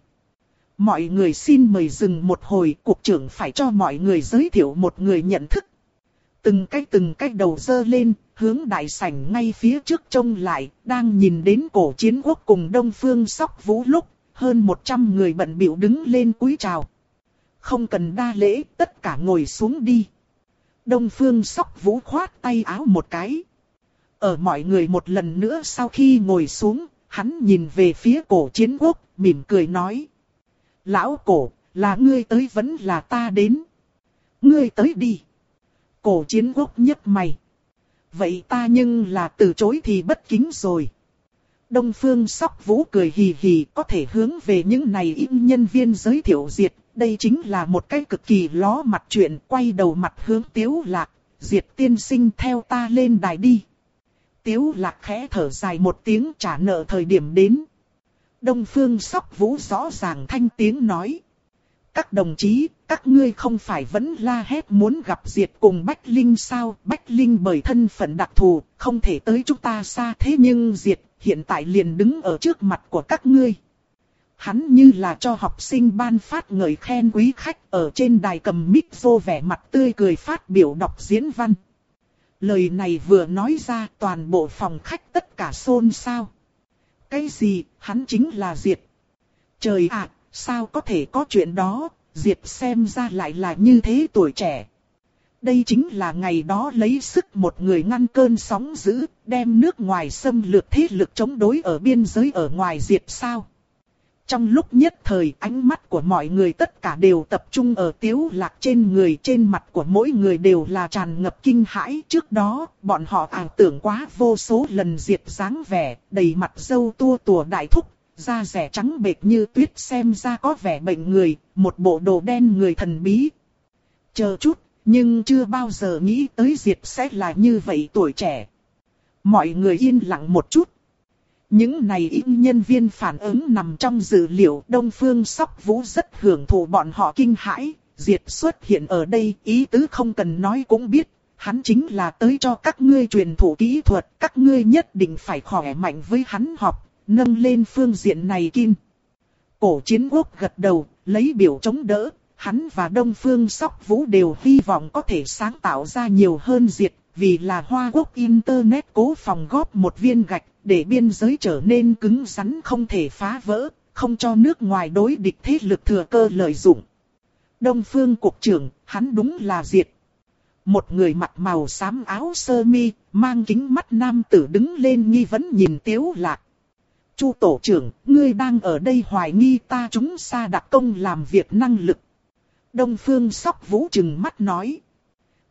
Mọi người xin mời dừng một hồi, cục trưởng phải cho mọi người giới thiệu một người nhận thức. Từng cái từng cái đầu dơ lên, hướng đại sảnh ngay phía trước trông lại, đang nhìn đến cổ chiến quốc cùng đông phương sóc vũ lúc, hơn 100 người bận biểu đứng lên cúi chào. Không cần đa lễ, tất cả ngồi xuống đi. Đông phương sóc vũ khoát tay áo một cái. Ở mọi người một lần nữa sau khi ngồi xuống, hắn nhìn về phía cổ chiến quốc, mỉm cười nói. Lão cổ, là ngươi tới vẫn là ta đến. Ngươi tới đi. Cổ chiến quốc nhấp mày. Vậy ta nhưng là từ chối thì bất kính rồi. Đông phương sóc vũ cười hì hì có thể hướng về những này in nhân viên giới thiệu diệt. Đây chính là một cái cực kỳ ló mặt chuyện quay đầu mặt hướng tiếu lạc. Diệt tiên sinh theo ta lên đài đi. Tiếu lạc khẽ thở dài một tiếng trả nợ thời điểm đến. Đông phương sóc vũ rõ ràng thanh tiếng nói. Các đồng chí, các ngươi không phải vẫn la hét muốn gặp diệt cùng Bách Linh sao? Bách Linh bởi thân phận đặc thù, không thể tới chúng ta xa thế nhưng diệt hiện tại liền đứng ở trước mặt của các ngươi. Hắn như là cho học sinh ban phát ngợi khen quý khách ở trên đài cầm mic vô vẻ mặt tươi cười phát biểu đọc diễn văn. Lời này vừa nói ra toàn bộ phòng khách tất cả xôn xao. Cái gì, hắn chính là Diệp. Trời ạ, sao có thể có chuyện đó, Diệp xem ra lại là như thế tuổi trẻ. Đây chính là ngày đó lấy sức một người ngăn cơn sóng dữ, đem nước ngoài xâm lược thế lực chống đối ở biên giới ở ngoài Diệp sao. Trong lúc nhất thời ánh mắt của mọi người tất cả đều tập trung ở tiếu lạc trên người trên mặt của mỗi người đều là tràn ngập kinh hãi. Trước đó, bọn họ ảo tưởng quá vô số lần diệt dáng vẻ, đầy mặt dâu tua tùa đại thúc, da rẻ trắng bệch như tuyết xem ra có vẻ bệnh người, một bộ đồ đen người thần bí. Chờ chút, nhưng chưa bao giờ nghĩ tới diệt sẽ là như vậy tuổi trẻ. Mọi người yên lặng một chút, những này in nhân viên phản ứng nằm trong dữ liệu Đông Phương Sóc Vũ rất hưởng thụ bọn họ kinh hãi, diệt xuất hiện ở đây ý tứ không cần nói cũng biết, hắn chính là tới cho các ngươi truyền thụ kỹ thuật, các ngươi nhất định phải khỏe mạnh với hắn học, nâng lên phương diện này kim. Cổ chiến quốc gật đầu, lấy biểu chống đỡ, hắn và Đông Phương Sóc Vũ đều hy vọng có thể sáng tạo ra nhiều hơn diệt, vì là Hoa Quốc Internet cố phòng góp một viên gạch, để biên giới trở nên cứng rắn không thể phá vỡ, không cho nước ngoài đối địch thế lực thừa cơ lợi dụng. Đông phương cục trưởng, hắn đúng là diệt. Một người mặc màu xám áo sơ mi, mang kính mắt nam tử đứng lên nghi vấn nhìn tiếu lạc. Chu tổ trưởng, ngươi đang ở đây hoài nghi ta chúng xa đặc công làm việc năng lực. Đông phương sóc vũ trừng mắt nói.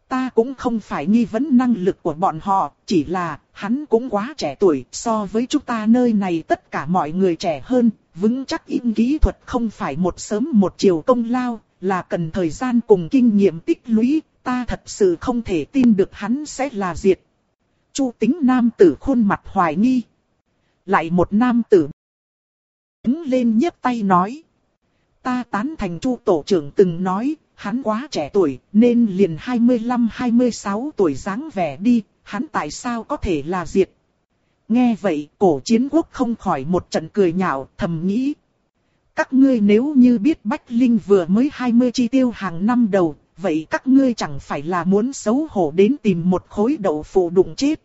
Ta cũng không phải nghi vấn năng lực của bọn họ, chỉ là hắn cũng quá trẻ tuổi so với chúng ta nơi này tất cả mọi người trẻ hơn, vững chắc in kỹ thuật không phải một sớm một chiều công lao, là cần thời gian cùng kinh nghiệm tích lũy, ta thật sự không thể tin được hắn sẽ là diệt. Chu tính nam tử khuôn mặt hoài nghi. Lại một nam tử. Đứng lên nhấc tay nói. Ta tán thành chu tổ trưởng từng nói, hắn quá trẻ tuổi, nên liền 25-26 tuổi dáng vẻ đi, hắn tại sao có thể là diệt. Nghe vậy, cổ chiến quốc không khỏi một trận cười nhạo, thầm nghĩ. Các ngươi nếu như biết Bách Linh vừa mới 20 chi tiêu hàng năm đầu, vậy các ngươi chẳng phải là muốn xấu hổ đến tìm một khối đậu phụ đụng chết.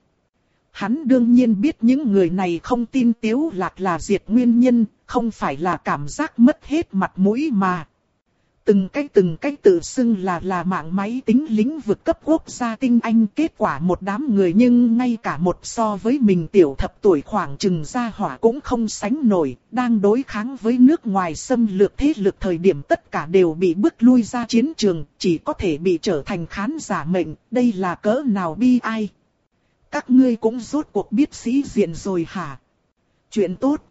Hắn đương nhiên biết những người này không tin Tiếu Lạc là diệt nguyên nhân, không phải là cảm giác mất hết mặt mũi mà. Từng cách từng cách tự xưng là là mạng máy tính lĩnh vực cấp quốc gia tinh anh kết quả một đám người nhưng ngay cả một so với mình tiểu thập tuổi khoảng chừng gia hỏa cũng không sánh nổi, đang đối kháng với nước ngoài xâm lược thế lực thời điểm tất cả đều bị bước lui ra chiến trường, chỉ có thể bị trở thành khán giả mệnh, đây là cỡ nào bi ai. Các ngươi cũng rốt cuộc biết sĩ diện rồi hả? Chuyện tốt.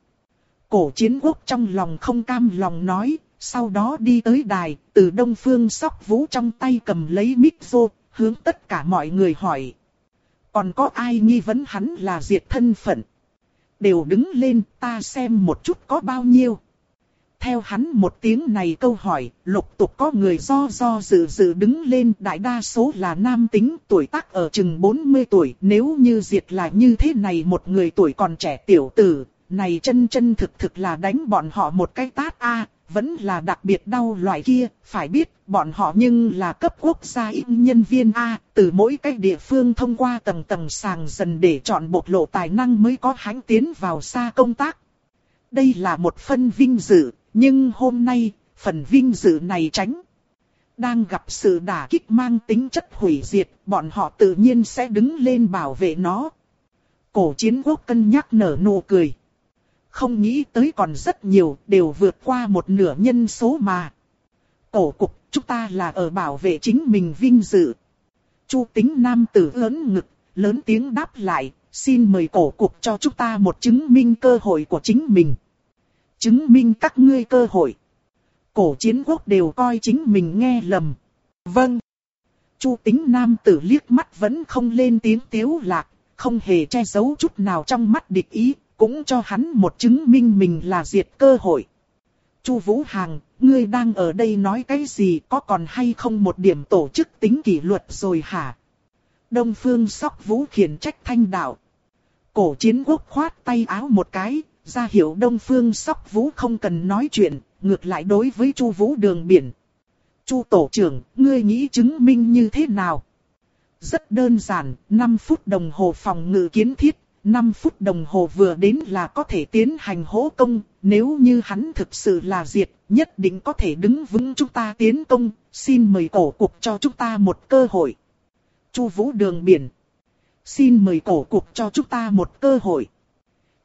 Cổ chiến quốc trong lòng không cam lòng nói, sau đó đi tới đài, từ đông phương sóc vũ trong tay cầm lấy micro hướng tất cả mọi người hỏi. Còn có ai nghi vấn hắn là diệt thân phận? Đều đứng lên ta xem một chút có bao nhiêu. Theo hắn một tiếng này câu hỏi, lục tục có người do do dự dự đứng lên đại đa số là nam tính tuổi tác ở chừng 40 tuổi. Nếu như diệt là như thế này một người tuổi còn trẻ tiểu tử, này chân chân thực thực là đánh bọn họ một cái tát a vẫn là đặc biệt đau loại kia, phải biết, bọn họ nhưng là cấp quốc gia ít nhân viên A, từ mỗi cái địa phương thông qua tầng tầng sàng dần để chọn bộc lộ tài năng mới có hãnh tiến vào xa công tác. Đây là một phân vinh dự, nhưng hôm nay, phần vinh dự này tránh. Đang gặp sự đả kích mang tính chất hủy diệt, bọn họ tự nhiên sẽ đứng lên bảo vệ nó. Cổ chiến quốc cân nhắc nở nụ cười. Không nghĩ tới còn rất nhiều, đều vượt qua một nửa nhân số mà. Cổ cục, chúng ta là ở bảo vệ chính mình vinh dự. Chu tính nam tử lớn ngực, lớn tiếng đáp lại, xin mời cổ cục cho chúng ta một chứng minh cơ hội của chính mình. Chứng minh các ngươi cơ hội. Cổ chiến quốc đều coi chính mình nghe lầm. Vâng. Chu tính nam tử liếc mắt vẫn không lên tiếng tiếu lạc, không hề che giấu chút nào trong mắt địch ý, cũng cho hắn một chứng minh mình là diệt cơ hội. Chu Vũ Hàng, ngươi đang ở đây nói cái gì có còn hay không một điểm tổ chức tính kỷ luật rồi hả? Đông Phương Sóc Vũ khiển trách thanh đạo. Cổ chiến quốc khoát tay áo một cái, ra hiệu Đông Phương Sóc Vũ không cần nói chuyện, ngược lại đối với Chu Vũ đường biển. Chu tổ trưởng, ngươi nghĩ chứng minh như thế nào? Rất đơn giản, 5 phút đồng hồ phòng ngự kiến thiết, 5 phút đồng hồ vừa đến là có thể tiến hành hỗ công, nếu như hắn thực sự là diệt, nhất định có thể đứng vững chúng ta tiến công, xin mời cổ cục cho chúng ta một cơ hội. Chu Vũ Đường Biển Xin mời cổ cục cho chúng ta một cơ hội.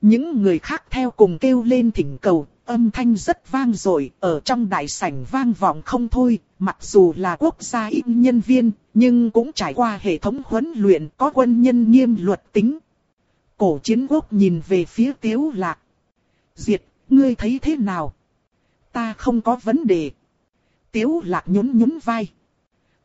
Những người khác theo cùng kêu lên thỉnh cầu, âm thanh rất vang dội ở trong đại sảnh vang vọng không thôi, mặc dù là quốc gia ít nhân viên, nhưng cũng trải qua hệ thống huấn luyện có quân nhân nghiêm luật tính, Cổ chiến quốc nhìn về phía tiếu lạc. Diệt, ngươi thấy thế nào? Ta không có vấn đề. Tiếu lạc nhún nhún vai.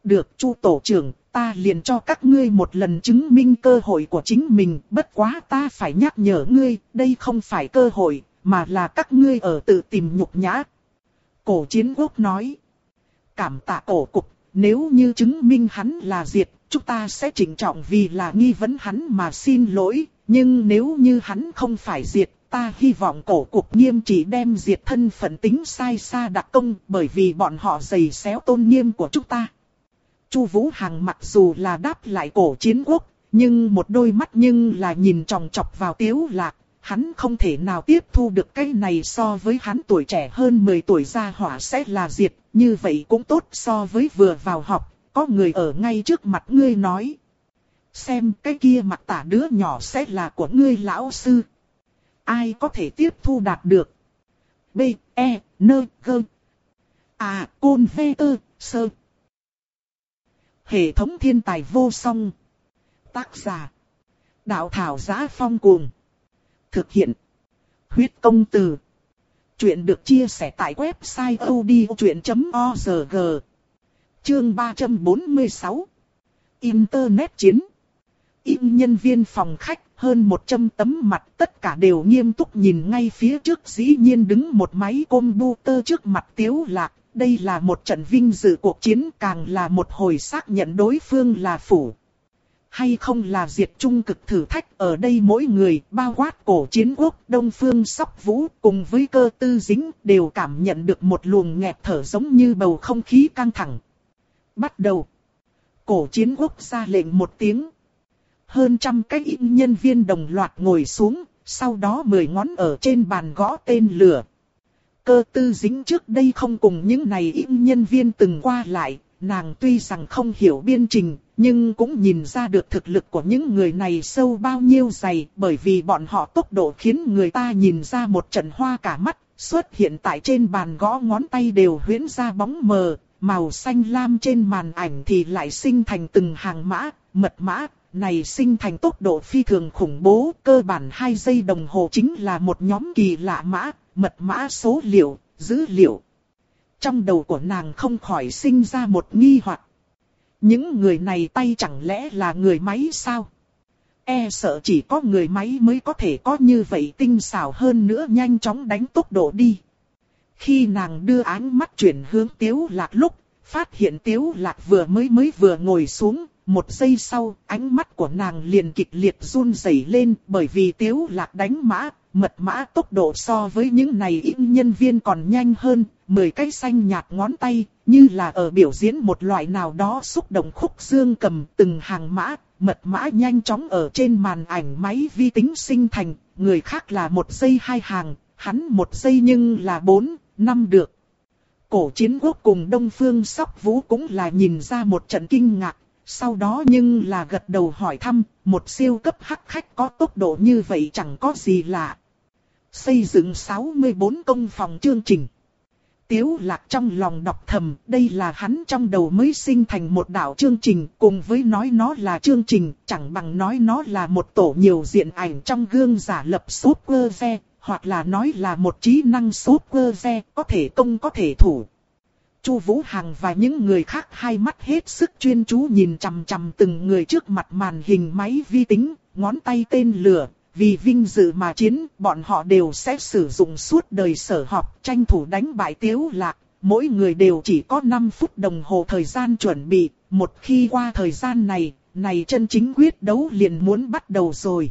Được chu tổ trưởng, ta liền cho các ngươi một lần chứng minh cơ hội của chính mình. Bất quá ta phải nhắc nhở ngươi, đây không phải cơ hội, mà là các ngươi ở tự tìm nhục nhã. Cổ chiến quốc nói. Cảm tạ cổ cục, nếu như chứng minh hắn là diệt, chúng ta sẽ chỉnh trọng vì là nghi vấn hắn mà xin lỗi, nhưng nếu như hắn không phải diệt, ta hy vọng cổ cục nghiêm chỉ đem diệt thân phận tính sai xa đặc công bởi vì bọn họ giày xéo tôn nghiêm của chúng ta. Chu Vũ Hằng mặc dù là đáp lại cổ chiến quốc, nhưng một đôi mắt nhưng là nhìn tròng trọc vào tiếu lạc, hắn không thể nào tiếp thu được cái này so với hắn tuổi trẻ hơn 10 tuổi ra hỏa sẽ là diệt, như vậy cũng tốt so với vừa vào học, có người ở ngay trước mặt ngươi nói. Xem cái kia mặt tả đứa nhỏ sẽ là của ngươi lão sư. Ai có thể tiếp thu đạt được? B, E, N, G. À, Côn, V, Tơ, Sơ. Hệ thống thiên tài vô song. Tác giả. Đạo thảo giá phong cuồng. Thực hiện. Huyết công từ. Chuyện được chia sẻ tại website odchuyện.org. Chương 346. Internet chiến. In nhân viên phòng khách hơn 100 tấm mặt tất cả đều nghiêm túc nhìn ngay phía trước dĩ nhiên đứng một máy computer trước mặt tiếu lạc. Đây là một trận vinh dự cuộc chiến, càng là một hồi xác nhận đối phương là phủ. Hay không là diệt trung cực thử thách, ở đây mỗi người, bao quát cổ chiến quốc, Đông Phương Sóc Vũ, cùng với cơ tư dính, đều cảm nhận được một luồng nghẹt thở giống như bầu không khí căng thẳng. Bắt đầu. Cổ chiến quốc ra lệnh một tiếng. Hơn trăm cái in nhân viên đồng loạt ngồi xuống, sau đó mười ngón ở trên bàn gõ tên lửa. Cơ tư dính trước đây không cùng những này in nhân viên từng qua lại, nàng tuy rằng không hiểu biên trình, nhưng cũng nhìn ra được thực lực của những người này sâu bao nhiêu dày, bởi vì bọn họ tốc độ khiến người ta nhìn ra một trận hoa cả mắt, xuất hiện tại trên bàn gõ ngón tay đều huyễn ra bóng mờ, màu xanh lam trên màn ảnh thì lại sinh thành từng hàng mã, mật mã, này sinh thành tốc độ phi thường khủng bố, cơ bản 2 giây đồng hồ chính là một nhóm kỳ lạ mã, mật mã số liệu, dữ liệu. Trong đầu của nàng không khỏi sinh ra một nghi hoặc. Những người này tay chẳng lẽ là người máy sao? E sợ chỉ có người máy mới có thể có như vậy tinh xảo hơn nữa nhanh chóng đánh tốc độ đi. Khi nàng đưa ánh mắt chuyển hướng tiếu lạc lúc, phát hiện tiếu lạc vừa mới mới vừa ngồi xuống, một giây sau, ánh mắt của nàng liền kịch liệt run rẩy lên bởi vì tiếu lạc đánh mã, mật mã tốc độ so với những này ít nhân viên còn nhanh hơn, mười cái xanh nhạt ngón tay, như là ở biểu diễn một loại nào đó xúc động khúc xương cầm từng hàng mã, mật mã nhanh chóng ở trên màn ảnh máy vi tính sinh thành, người khác là một giây hai hàng, hắn một giây nhưng là bốn, năm được. Cổ chiến quốc cùng Đông Phương Sóc Vũ cũng là nhìn ra một trận kinh ngạc, sau đó nhưng là gật đầu hỏi thăm, một siêu cấp hắc khách có tốc độ như vậy chẳng có gì lạ. Xây dựng 64 công phòng chương trình. Tiếu lạc trong lòng đọc thầm, đây là hắn trong đầu mới sinh thành một đạo chương trình, cùng với nói nó là chương trình, chẳng bằng nói nó là một tổ nhiều diện ảnh trong gương giả lập software, hoặc là nói là một trí năng software, có thể công có thể thủ. Chu Vũ Hằng và những người khác hai mắt hết sức chuyên chú nhìn chằm chằm từng người trước mặt màn hình máy vi tính, ngón tay tên lửa, vì vinh dự mà chiến, bọn họ đều sẽ sử dụng suốt đời sở học, tranh thủ đánh bại Tiếu Lạc, mỗi người đều chỉ có 5 phút đồng hồ thời gian chuẩn bị, một khi qua thời gian này, này chân chính quyết đấu liền muốn bắt đầu rồi.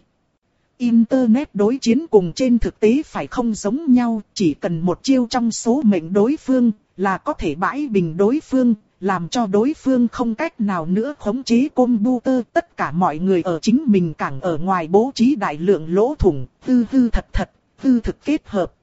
Internet đối chiến cùng trên thực tế phải không giống nhau, chỉ cần một chiêu trong số mệnh đối phương, là có thể bãi bình đối phương, làm cho đối phương không cách nào nữa khống chế computer. Tất cả mọi người ở chính mình càng ở ngoài bố trí đại lượng lỗ thủng, hư hư thật thật, hư thực kết hợp.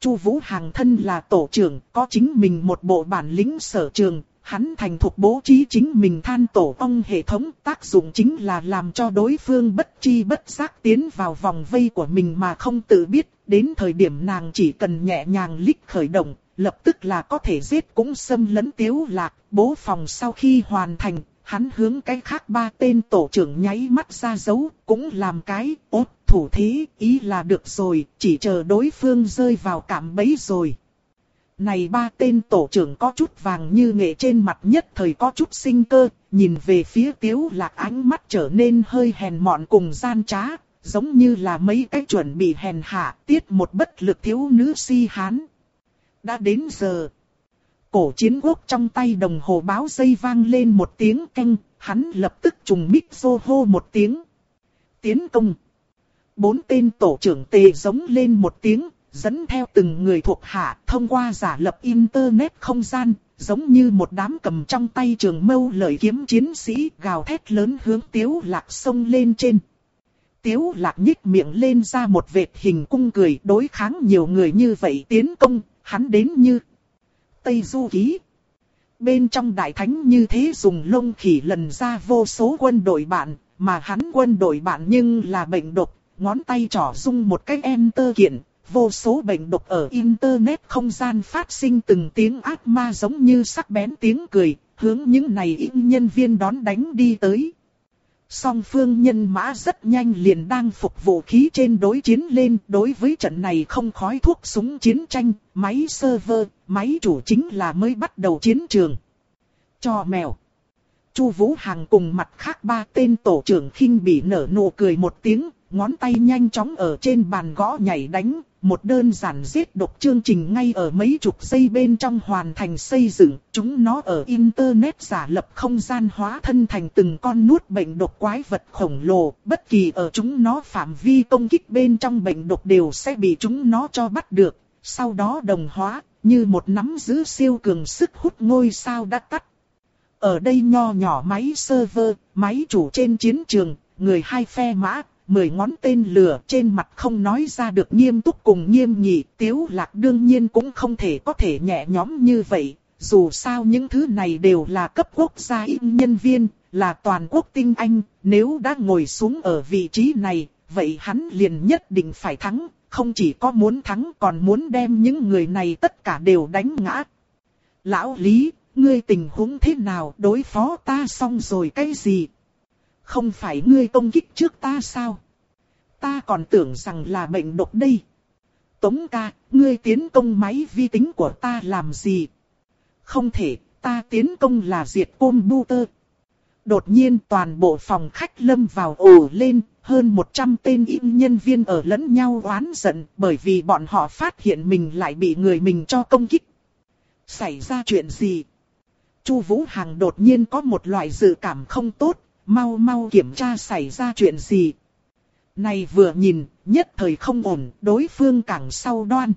Chu Vũ Hàng thân là tổ trưởng, có chính mình một bộ bản lĩnh sở trường, hắn thành thục bố trí chính mình than tổ ong hệ thống, tác dụng chính là làm cho đối phương bất chi bất giác tiến vào vòng vây của mình mà không tự biết, đến thời điểm nàng chỉ cần nhẹ nhàng lích khởi động, lập tức là có thể giết cũng xâm lấn tiếu lạc, bố phòng sau khi hoàn thành, hắn hướng cái khác ba tên tổ trưởng nháy mắt ra dấu, cũng làm cái, ốt, thủ thế, ý là được rồi, chỉ chờ đối phương rơi vào cảm bấy rồi. Này ba tên tổ trưởng có chút vàng như nghệ trên mặt nhất thời có chút sinh cơ, nhìn về phía tiếu lạc ánh mắt trở nên hơi hèn mọn cùng gian trá, giống như là mấy cái chuẩn bị hèn hạ tiết một bất lực thiếu nữ si hán. Đã đến giờ. Cổ chiến quốc trong tay đồng hồ báo dây vang lên một tiếng canh, hắn lập tức trùng mít xô hô một tiếng. Tiến công. Bốn tên tổ trưởng tề giống lên một tiếng, dẫn theo từng người thuộc hạ thông qua giả lập internet không gian, giống như một đám cầm trong tay trường mâu lợi kiếm chiến sĩ gào thét lớn hướng tiếu lạc sông lên trên. Tiếu lạc nhích miệng lên ra một vệt hình cung cười đối kháng nhiều người như vậy tiến công, hắn đến như Tây Du Ký. Bên trong đại thánh như thế dùng lông khỉ lần ra vô số quân đội bạn, mà hắn quân đội bạn nhưng là bệnh độc, ngón tay trỏ dung một cái enter kiện, vô số bệnh độc ở internet không gian phát sinh từng tiếng ác ma giống như sắc bén tiếng cười, hướng những này nhân viên đón đánh đi tới. Song phương nhân mã rất nhanh liền đang phục vũ khí trên đối chiến lên đối với trận này không khói thuốc súng chiến tranh, máy server, máy chủ chính là mới bắt đầu chiến trường. Cho mèo. Chu Vũ Hằng cùng mặt khác ba tên tổ trưởng khinh bị nở nụ cười một tiếng, ngón tay nhanh chóng ở trên bàn gõ nhảy đánh, một đơn giản giết độc chương trình ngay ở mấy chục giây bên trong hoàn thành xây dựng, chúng nó ở Internet giả lập không gian hóa thân thành từng con nuốt bệnh độc quái vật khổng lồ, bất kỳ ở chúng nó phạm vi công kích bên trong bệnh độc đều sẽ bị chúng nó cho bắt được, sau đó đồng hóa, như một nắm giữ siêu cường sức hút ngôi sao đã tắt. Ở đây nho nhỏ máy server, máy chủ trên chiến trường, người hai phe mã, mười ngón tên lửa trên mặt không nói ra được nghiêm túc cùng nghiêm nghị, tiếu lạc đương nhiên cũng không thể có thể nhẹ nhõm như vậy, dù sao những thứ này đều là cấp quốc gia ít nhân viên, là toàn quốc tinh anh, nếu đã ngồi xuống ở vị trí này, vậy hắn liền nhất định phải thắng, không chỉ có muốn thắng còn muốn đem những người này tất cả đều đánh ngã. Lão Lý, ngươi tình huống thế nào đối phó ta xong rồi cái gì? Không phải ngươi công kích trước ta sao? Ta còn tưởng rằng là bệnh độc đây. Tống ca, ngươi tiến công máy vi tính của ta làm gì? Không thể, ta tiến công là diệt computer. Đột nhiên toàn bộ phòng khách lâm vào ồ lên, hơn 100 tên im nhân viên ở lẫn nhau oán giận bởi vì bọn họ phát hiện mình lại bị người mình cho công kích. Xảy ra chuyện gì? Chu Vũ Hằng đột nhiên có một loại dự cảm không tốt, mau mau kiểm tra xảy ra chuyện gì. Này vừa nhìn, nhất thời không ổn, đối phương càng sau đoan.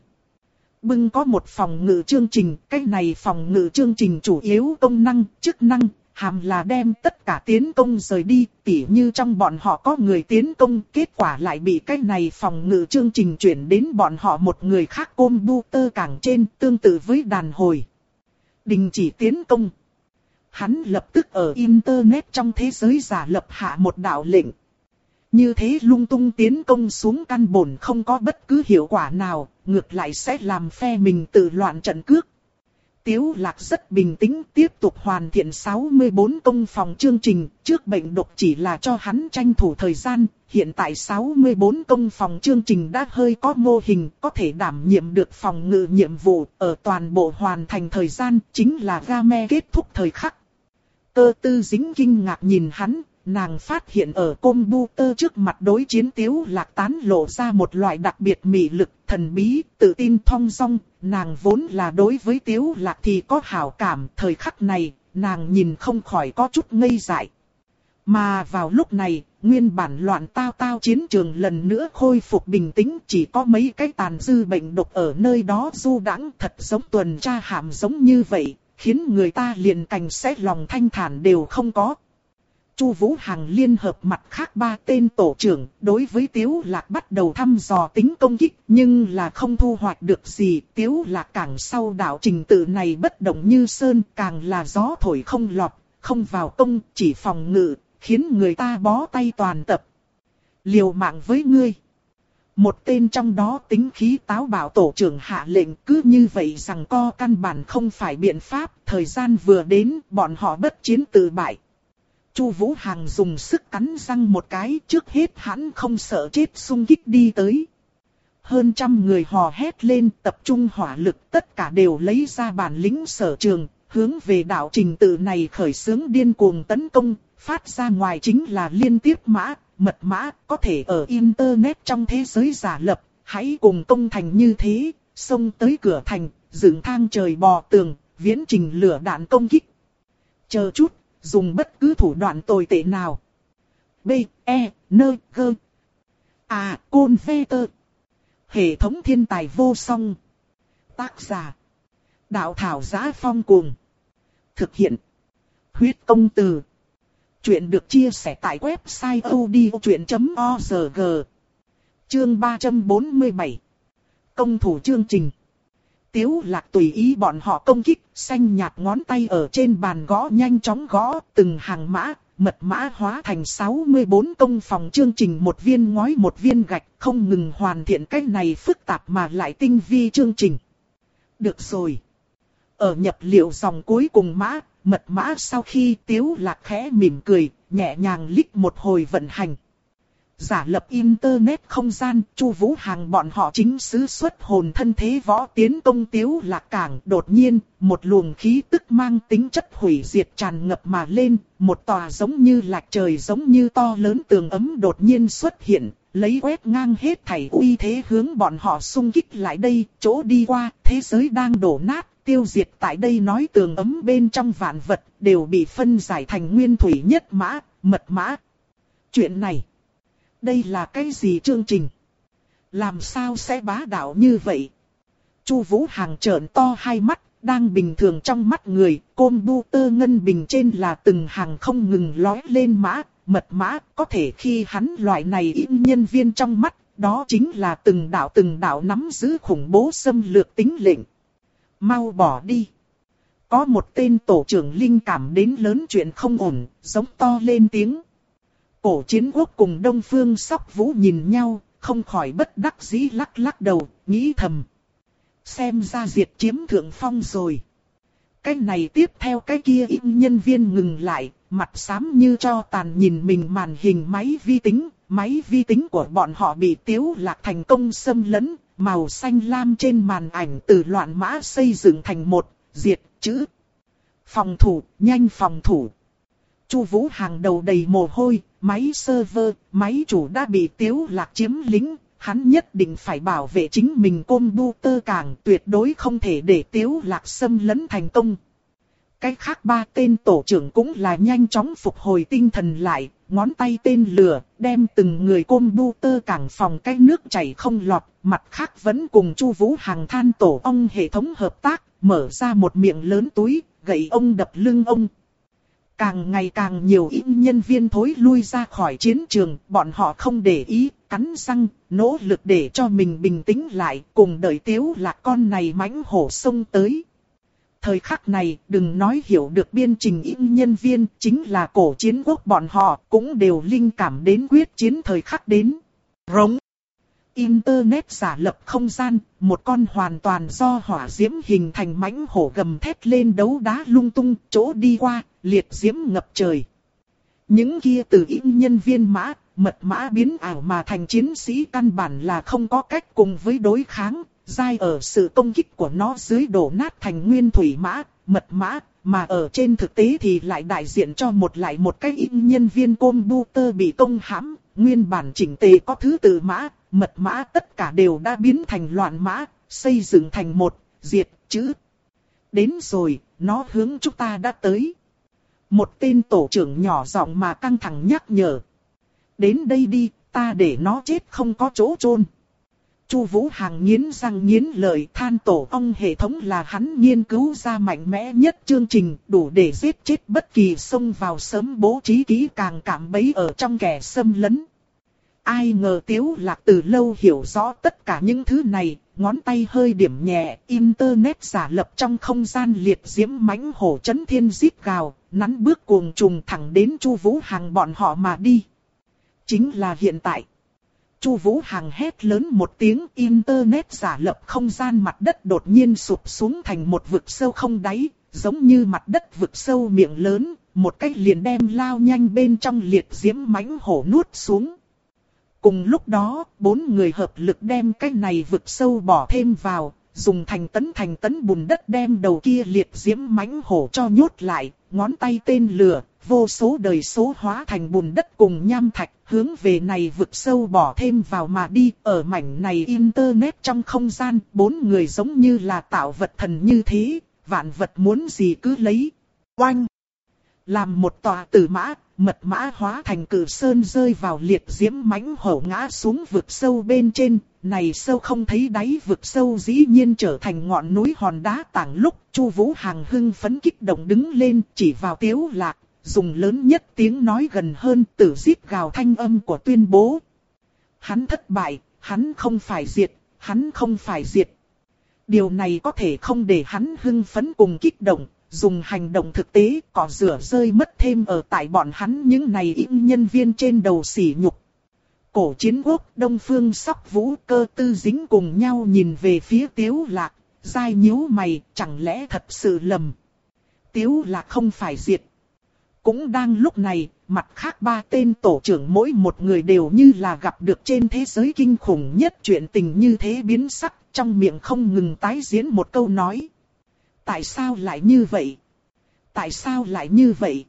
Bưng có một phòng ngự chương trình, cái này phòng ngự chương trình chủ yếu công năng, chức năng, hàm là đem tất cả tiến công rời đi, tỉ như trong bọn họ có người tiến công, kết quả lại bị cái này phòng ngự chương trình chuyển đến bọn họ một người khác computer càng trên, tương tự với đàn hồi. Đình chỉ tiến công. Hắn lập tức ở Internet trong thế giới giả lập hạ một đạo lệnh. Như thế lung tung tiến công xuống căn bổn không có bất cứ hiệu quả nào, ngược lại sẽ làm phe mình tự loạn trận cước. Tiếu lạc rất bình tĩnh tiếp tục hoàn thiện 64 công phòng chương trình, trước bệnh độc chỉ là cho hắn tranh thủ thời gian, hiện tại 64 công phòng chương trình đã hơi có mô hình, có thể đảm nhiệm được phòng ngự nhiệm vụ, ở toàn bộ hoàn thành thời gian, chính là game kết thúc thời khắc. Cơ tư dính kinh ngạc nhìn hắn, nàng phát hiện ở computer trước mặt đối chiến tiếu lạc tán lộ ra một loại đặc biệt mị lực, thần bí, tự tin thong dong, nàng vốn là đối với tiếu lạc thì có hảo cảm, thời khắc này, nàng nhìn không khỏi có chút ngây dại. Mà vào lúc này, nguyên bản loạn tao tao chiến trường lần nữa khôi phục bình tĩnh chỉ có mấy cái tàn dư bệnh độc ở nơi đó du đãng thật giống tuần tra hàm giống như vậy, khiến người ta liền cảnh xét lòng thanh thản đều không có. Chu Vũ Hằng liên hợp mặt khác ba tên tổ trưởng, đối với Tiếu Lạc bắt đầu thăm dò tính công kích, nhưng là không thu hoạch được gì. Tiếu Lạc càng sau đạo trình tự này bất động như sơn, càng là gió thổi không lọt, không vào công, chỉ phòng ngự, khiến người ta bó tay toàn tập. Liều mạng với ngươi. Một tên trong đó tính khí táo bạo tổ trưởng hạ lệnh cứ như vậy rằng co căn bản không phải biện pháp, thời gian vừa đến, bọn họ bất chiến tự bại. Chu Vũ Hằng dùng sức cắn răng một cái, trước hết hắn không sợ chết xung kích đi tới. Hơn trăm người hò hét lên, tập trung hỏa lực, tất cả đều lấy ra bản lĩnh sở trường, hướng về đạo trình tự này khởi xướng điên cuồng tấn công, phát ra ngoài chính là liên tiếp mã, mật mã, có thể ở internet trong thế giới giả lập, hãy cùng công thành như thế, xông tới cửa thành, dựng thang trời bò tường, viễn trình lửa đạn công kích. Chờ chút, dùng bất cứ thủ đoạn tồi tệ nào. B, E, N, G. À, Côn Vê Tơ. Hệ thống thiên tài vô song. Tác giả. Đạo thảo giá phong cuồng. Thực hiện. Huyết công từ. Chuyện được chia sẻ tại website odchuyện.org. Chương 347. Công thủ chương trình. Tiếu lạc tùy ý bọn họ công kích, xanh nhạt ngón tay ở trên bàn gõ nhanh chóng gõ, từng hàng mã, mật mã hóa thành 64 công phòng chương trình một viên ngói một viên gạch, không ngừng hoàn thiện cái này phức tạp mà lại tinh vi chương trình. Được rồi. Ở nhập liệu dòng cuối cùng mã, mật mã sau khi tiếu lạc khẽ mỉm cười, nhẹ nhàng lít một hồi vận hành. Giả lập Internet không gian, Chu Vũ Hàng bọn họ chính sứ xuất hồn thân thế võ tiến công tiếu lạc cảng. Đột nhiên, một luồng khí tức mang tính chất hủy diệt tràn ngập mà lên, một tòa giống như lạc trời giống như to lớn tường ấm đột nhiên xuất hiện, lấy quét ngang hết thảy uy thế hướng bọn họ xung kích lại đây, chỗ đi qua, thế giới đang đổ nát, tiêu diệt tại đây nói tường ấm bên trong vạn vật, đều bị phân giải thành nguyên thủy nhất mã, mật mã. Chuyện này đây là cái gì chương trình? Làm sao sẽ bá đạo như vậy? Chu Vũ Hàng trợn to hai mắt, đang bình thường trong mắt người, côn bu tơ ngân bình trên là từng hàng không ngừng lói lên mã, mật mã, có thể khi hắn loại này im nhân viên trong mắt, đó chính là từng đạo từng đạo nắm giữ khủng bố xâm lược tính lệnh. Mau bỏ đi. Có một tên tổ trưởng linh cảm đến lớn chuyện không ổn, giống to lên tiếng. Cổ chiến quốc cùng Đông Phương Sóc Vũ nhìn nhau, không khỏi bất đắc dĩ lắc lắc đầu, nghĩ thầm. Xem ra diệt chiếm thượng phong rồi. Cái này tiếp theo cái kia im nhân viên ngừng lại, mặt xám như cho tàn nhìn mình màn hình máy vi tính, máy vi tính của bọn họ bị tiếu lạc thành công xâm lấn, màu xanh lam trên màn ảnh từ loạn mã xây dựng thành một, diệt, chữ. Phòng thủ, nhanh phòng thủ. Chu Vũ hàng đầu đầy mồ hôi, máy server, máy chủ đã bị tiếu lạc chiếm lính, hắn nhất định phải bảo vệ chính mình computer càng tuyệt đối không thể để tiếu lạc xâm lấn thành công. Cái khác ba tên tổ trưởng cũng là nhanh chóng phục hồi tinh thần lại, ngón tay tên lửa, đem từng người computer càng phòng cái nước chảy không lọt, mặt khác vẫn cùng Chu Vũ hàng than tổ ông hệ thống hợp tác, mở ra một miệng lớn túi, gậy ông đập lưng ông, Càng ngày càng nhiều ít nhân viên thối lui ra khỏi chiến trường, bọn họ không để ý, cắn răng, nỗ lực để cho mình bình tĩnh lại, cùng đợi tiếu là con này mãnh hổ sông tới. Thời khắc này, đừng nói hiểu được biên trình ít nhân viên, chính là cổ chiến quốc bọn họ, cũng đều linh cảm đến quyết chiến thời khắc đến. Rống. Internet giả lập không gian, một con hoàn toàn do hỏa diễm hình thành mãnh hổ gầm thét lên đấu đá lung tung, chỗ đi qua, liệt diễm ngập trời. Những kia từ in nhân viên mã, mật mã biến ảo mà thành chiến sĩ căn bản là không có cách cùng với đối kháng, dai ở sự công kích của nó dưới đổ nát thành nguyên thủy mã, mật mã, mà ở trên thực tế thì lại đại diện cho một lại một cái in nhân viên computer bị công hãm, nguyên bản chỉnh tề có thứ tự mã, mật mã tất cả đều đã biến thành loạn mã, xây dựng thành một, diệt, chữ. Đến rồi, nó hướng chúng ta đã tới. Một tên tổ trưởng nhỏ giọng mà căng thẳng nhắc nhở. Đến đây đi, ta để nó chết không có chỗ chôn. Chu Vũ Hàng nghiến răng nghiến lợi than tổ ong hệ thống là hắn nghiên cứu ra mạnh mẽ nhất chương trình đủ để giết chết bất kỳ xông vào sớm bố trí kỹ càng cảm bấy ở trong kẻ xâm lấn. Ai ngờ Tiếu Lạc từ lâu hiểu rõ tất cả những thứ này, ngón tay hơi điểm nhẹ, internet giả lập trong không gian liệt diễm mãnh hổ chấn thiên giết gào, nắn bước cuồng trùng thẳng đến Chu Vũ Hàng bọn họ mà đi. Chính là hiện tại. Chu Vũ Hàng hét lớn một tiếng internet giả lập không gian mặt đất đột nhiên sụp xuống thành một vực sâu không đáy, giống như mặt đất vực sâu miệng lớn, một cách liền đem lao nhanh bên trong liệt diễm mãnh hổ nuốt xuống. Cùng lúc đó, bốn người hợp lực đem cái này vực sâu bỏ thêm vào, dùng thành tấn thành tấn bùn đất đem đầu kia liệt diễm mãnh hổ cho nhốt lại, ngón tay tên lửa, vô số đời số hóa thành bùn đất cùng nham thạch, hướng về này vực sâu bỏ thêm vào mà đi, ở mảnh này internet trong không gian, bốn người giống như là tạo vật thần như thế, vạn vật muốn gì cứ lấy. Oanh! Làm một tòa tử mã, mật mã hóa thành cử sơn rơi vào liệt diễm mãnh hổ ngã xuống vực sâu bên trên, này sâu không thấy đáy vực sâu dĩ nhiên trở thành ngọn núi hòn đá tảng lúc Chu Vũ Hàng hưng phấn kích động đứng lên chỉ vào tiếu lạc, dùng lớn nhất tiếng nói gần hơn tử giết gào thanh âm của tuyên bố. Hắn thất bại, hắn không phải diệt, hắn không phải diệt. Điều này có thể không để hắn hưng phấn cùng kích động, dùng hành động thực tế cỏ rửa rơi mất thêm ở tại bọn hắn những này ít nhân viên trên đầu sỉ nhục. Cổ chiến quốc Đông Phương sóc vũ cơ tư dính cùng nhau nhìn về phía tiếu lạc, dai nhíu mày, chẳng lẽ thật sự lầm. Tiếu lạc không phải diệt. Cũng đang lúc này, mặt khác ba tên tổ trưởng mỗi một người đều như là gặp được trên thế giới kinh khủng nhất chuyện tình như thế biến sắc, trong miệng không ngừng tái diễn một câu nói. Tại sao lại như vậy? Tại sao lại như vậy?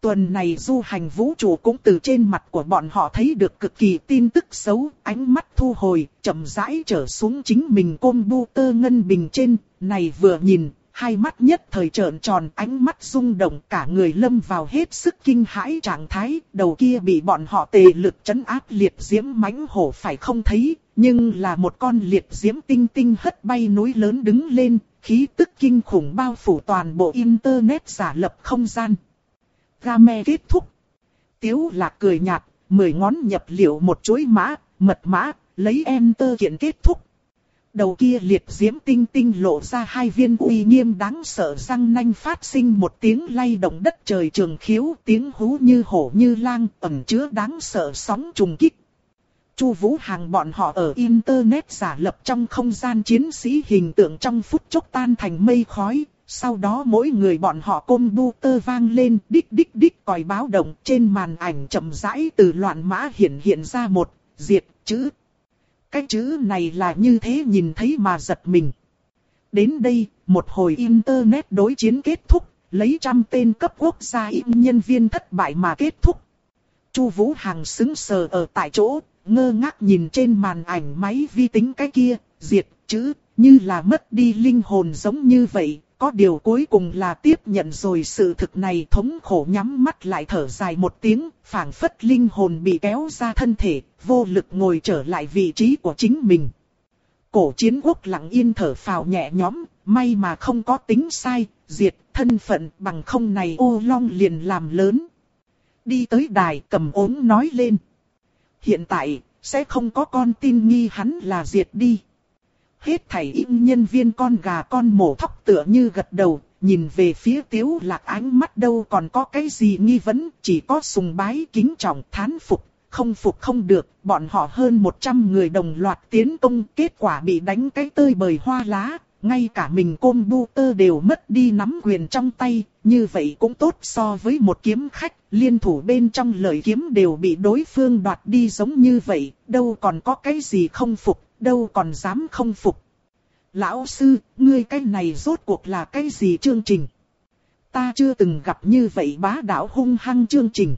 Tuần này du hành vũ trụ cũng từ trên mặt của bọn họ thấy được cực kỳ tin tức xấu, ánh mắt thu hồi, chậm rãi trở xuống chính mình côn bu tơ ngân bình trên, này vừa nhìn, hai mắt nhất thời trợn tròn ánh mắt rung động cả người lâm vào hết sức kinh hãi trạng thái, đầu kia bị bọn họ tề lực chấn áp liệt diễm mãnh hổ phải không thấy, nhưng là một con liệt diễm tinh tinh hất bay núi lớn đứng lên, khí tức kinh khủng bao phủ toàn bộ internet giả lập không gian. Game kết thúc. Tiếu lạc cười nhạt, mười ngón nhập liệu một chuỗi mã, mật mã, lấy enter kiện kết thúc. Đầu kia liệt diễm tinh tinh lộ ra hai viên uy nghiêm đáng sợ răng nanh phát sinh một tiếng lay động đất trời trường khiếu, tiếng hú như hổ như lang, ẩn chứa đáng sợ sóng trùng kích. Chu Vũ Hàng bọn họ ở internet giả lập trong không gian chiến sĩ hình tượng trong phút chốc tan thành mây khói, sau đó mỗi người bọn họ côm bu tơ vang lên, đích đích đích còi báo động trên màn ảnh chậm rãi từ loạn mã hiện hiện ra một diệt chữ. Cái chữ này là như thế nhìn thấy mà giật mình. Đến đây, một hồi internet đối chiến kết thúc, lấy trăm tên cấp quốc gia im nhân viên thất bại mà kết thúc. Chu Vũ Hàng xứng sờ ở tại chỗ, ngơ ngác nhìn trên màn ảnh máy vi tính cái kia, diệt chữ, như là mất đi linh hồn giống như vậy, có điều cuối cùng là tiếp nhận rồi sự thực này thống khổ nhắm mắt lại thở dài một tiếng, phảng phất linh hồn bị kéo ra thân thể, vô lực ngồi trở lại vị trí của chính mình. Cổ chiến quốc lặng yên thở phào nhẹ nhõm, may mà không có tính sai, diệt thân phận bằng không này ô long liền làm lớn. Đi tới đài cầm ốm nói lên. Hiện tại, sẽ không có con tin nghi hắn là diệt đi. Hết thảy im nhân viên con gà con mổ thóc tựa như gật đầu, nhìn về phía tiếu lạc ánh mắt đâu còn có cái gì nghi vấn, chỉ có sùng bái kính trọng thán phục, không phục không được, bọn họ hơn 100 người đồng loạt tiến công, kết quả bị đánh cái tơi bời hoa lá, ngay cả mình côn bu tơ đều mất đi nắm quyền trong tay, như vậy cũng tốt so với một kiếm khách, liên thủ bên trong lời kiếm đều bị đối phương đoạt đi giống như vậy, đâu còn có cái gì không phục, đâu còn dám không phục. Lão sư, ngươi cái này rốt cuộc là cái gì chương trình? Ta chưa từng gặp như vậy bá đạo hung hăng chương trình.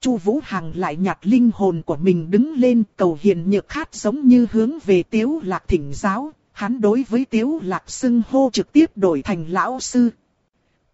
Chu Vũ Hằng lại nhặt linh hồn của mình đứng lên cầu hiền nhược khát giống như hướng về tiếu lạc thỉnh giáo, hắn đối với tiếu lạc xưng hô trực tiếp đổi thành lão sư.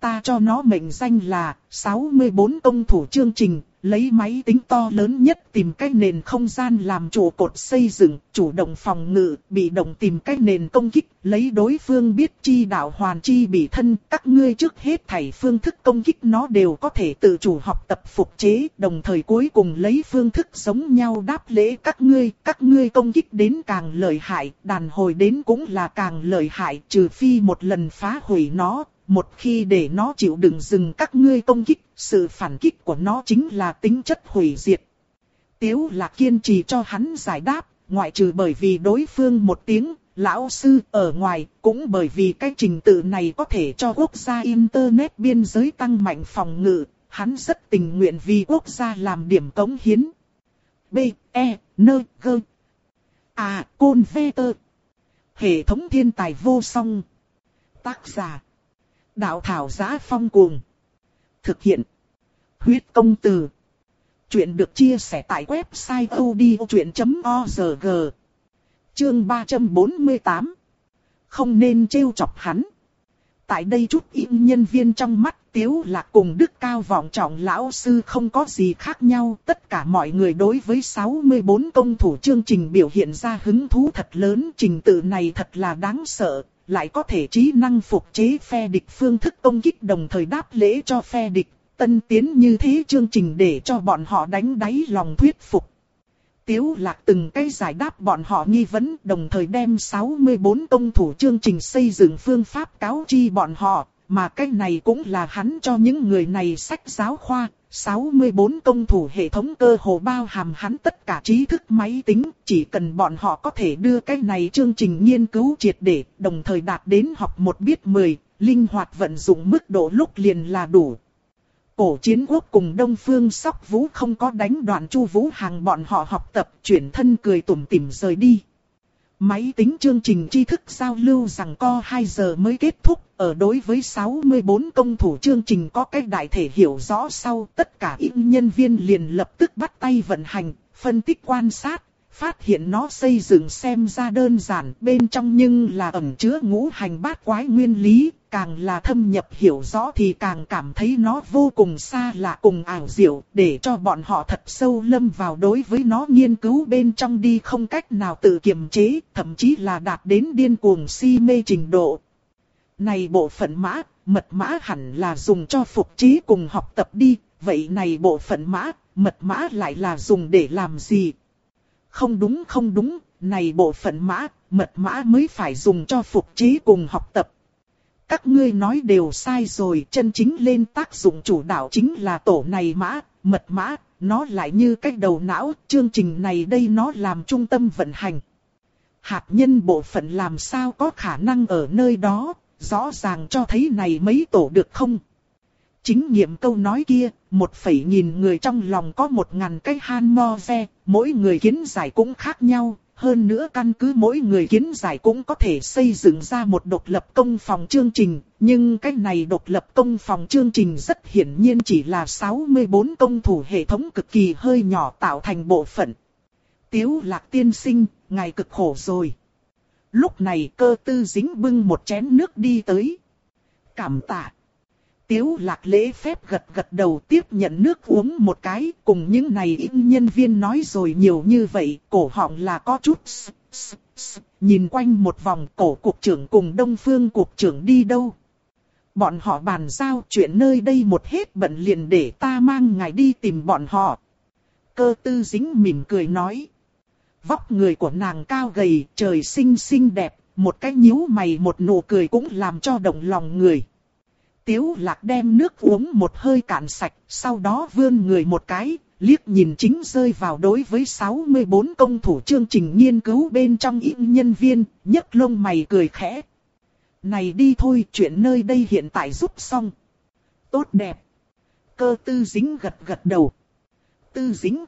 Ta cho nó mệnh danh là 64 công thủ chương trình, lấy máy tính to lớn nhất tìm cách nền không gian làm trụ cột xây dựng, chủ động phòng ngự, bị động tìm cách nền công kích, lấy đối phương biết chi đạo hoàn chi bị thân, các ngươi trước hết thảy phương thức công kích nó đều có thể tự chủ học tập phục chế, đồng thời cuối cùng lấy phương thức giống nhau đáp lễ các ngươi, các ngươi công kích đến càng lợi hại, đàn hồi đến cũng là càng lợi hại, trừ phi một lần phá hủy nó, một khi để nó chịu đựng dừng các ngươi công kích, sự phản kích của nó chính là tính chất hủy diệt. Tiếu lạc kiên trì cho hắn giải đáp, ngoại trừ bởi vì đối phương một tiếng, lão sư ở ngoài, cũng bởi vì cái trình tự này có thể cho quốc gia Internet biên giới tăng mạnh phòng ngự, hắn rất tình nguyện vì quốc gia làm điểm cống hiến. B, E, N, G. À, Côn Vê Tơ. Hệ thống thiên tài vô song. Tác giả. Đạo thảo giá phong cuồng. Thực hiện. Huyết công từ. Chuyện được chia sẻ tại website odchuyện.org. Chương 348. Không nên trêu chọc hắn. Tại đây chút im nhân viên trong mắt Tiếu Lạc cùng Đức Cao vọng trọng lão sư không có gì khác nhau. Tất cả mọi người đối với 64 công thủ chương trình biểu hiện ra hứng thú thật lớn. Trình tự này thật là đáng sợ, lại có thể trí năng phục chế phe địch phương thức công kích đồng thời đáp lễ cho phe địch, tân tiến như thế chương trình để cho bọn họ đánh đáy lòng thuyết phục. Tiếu lạc từng cái giải đáp bọn họ nghi vấn đồng thời đem 64 công thủ chương trình xây dựng phương pháp cáo chi bọn họ, mà cái này cũng là hắn cho những người này sách giáo khoa, 64 công thủ hệ thống cơ hồ bao hàm hắn tất cả trí thức máy tính, chỉ cần bọn họ có thể đưa cái này chương trình nghiên cứu triệt để, đồng thời đạt đến học một biết 10, linh hoạt vận dụng mức độ lúc liền là đủ. Cổ chiến quốc cùng Đông Phương Sóc Vũ không có đánh đoạn Chu Vũ hàng bọn họ học tập, chuyển thân cười tủm tỉm rời đi. Máy tính chương trình tri thức giao lưu rằng co 2 giờ mới kết thúc, ở đối với 64 công thủ chương trình có cách đại thể hiểu rõ sau, tất cả những nhân viên liền lập tức bắt tay vận hành, phân tích quan sát, phát hiện nó xây dựng xem ra đơn giản, bên trong nhưng là ẩn chứa ngũ hành bát quái nguyên lý, càng là thâm nhập hiểu rõ thì càng cảm thấy nó vô cùng xa lạ cùng ảo diệu, để cho bọn họ thật sâu lâm vào đối với nó nghiên cứu bên trong đi không cách nào tự kiềm chế, thậm chí là đạt đến điên cuồng si mê trình độ. Này bộ phận mã, mật mã hẳn là dùng cho phục trí cùng học tập đi, vậy này bộ phận mã, mật mã lại là dùng để làm gì? Không đúng không đúng, này bộ phận mã, mật mã mới phải dùng cho phục trí cùng học tập. Các ngươi nói đều sai rồi, chân chính lên tác dụng chủ đạo chính là tổ này mã, mật mã, nó lại như cách đầu não, chương trình này đây nó làm trung tâm vận hành. Hạt nhân bộ phận làm sao có khả năng ở nơi đó, rõ ràng cho thấy này mấy tổ được không? Chính nghiệm câu nói kia, một phẩy nghìn người trong lòng có một ngàn cái han mo ve, mỗi người kiến giải cũng khác nhau, hơn nữa căn cứ mỗi người kiến giải cũng có thể xây dựng ra một độc lập công phòng chương trình, nhưng cái này độc lập công phòng chương trình rất hiển nhiên chỉ là 64 công thủ hệ thống cực kỳ hơi nhỏ tạo thành bộ phận. Tiếu lạc tiên sinh, ngài cực khổ rồi. Lúc này cơ tư dính bưng một chén nước đi tới. Cảm tạ. Tiếu lạc lễ phép gật gật đầu tiếp nhận nước uống một cái, cùng những này ít nhân viên nói rồi nhiều như vậy, cổ họng là có chút nhìn quanh một vòng cổ cục trưởng cùng đông phương cục trưởng đi đâu. Bọn họ bàn giao chuyện nơi đây một hết bận liền để ta mang ngài đi tìm bọn họ. Cơ tư dính mỉm cười nói. Vóc người của nàng cao gầy, trời xinh xinh đẹp, một cái nhíu mày một nụ cười cũng làm cho động lòng người. Tiếu lạc đem nước uống một hơi cạn sạch, sau đó vươn người một cái, liếc nhìn chính rơi vào đối với 64 công thủ chương trình nghiên cứu bên trong ít nhân viên, nhấc lông mày cười khẽ. Này đi thôi, chuyện nơi đây hiện tại giúp xong. Tốt đẹp. Cơ tư dính gật gật đầu. Tư dính.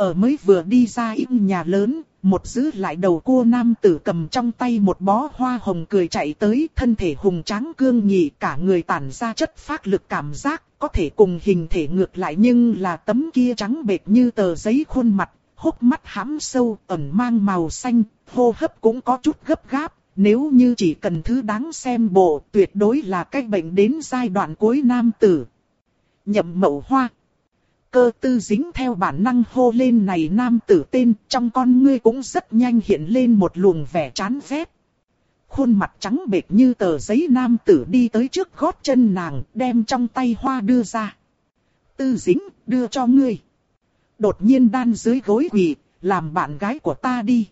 Ở mới vừa đi ra im nhà lớn, một giữ lại đầu cua nam tử cầm trong tay một bó hoa hồng cười chạy tới, thân thể hùng tráng cương nghị cả người tản ra chất phát lực cảm giác, có thể cùng hình thể ngược lại nhưng là tấm kia trắng bệt như tờ giấy khuôn mặt, hốc mắt hãm sâu, ẩn mang màu xanh, hô hấp cũng có chút gấp gáp. Nếu như chỉ cần thứ đáng xem bộ, tuyệt đối là cách bệnh đến giai đoạn cuối nam tử. Nhậm mậu hoa cơ tư dính theo bản năng hô lên này nam tử tên, trong con ngươi cũng rất nhanh hiện lên một luồng vẻ chán ghét. Khuôn mặt trắng bệch như tờ giấy nam tử đi tới trước gót chân nàng, đem trong tay hoa đưa ra. Tư dính, đưa cho ngươi. Đột nhiên đan dưới gối quỳ, làm bạn gái của ta đi.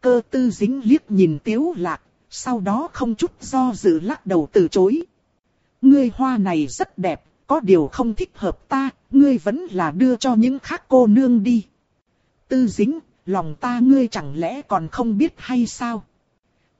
Cơ tư dính liếc nhìn tiếu lạc, sau đó không chút do dự lắc đầu từ chối. Ngươi hoa này rất đẹp, có điều không thích hợp ta, ngươi vẫn là đưa cho những khác cô nương đi. Tư dính, lòng ta ngươi chẳng lẽ còn không biết hay sao?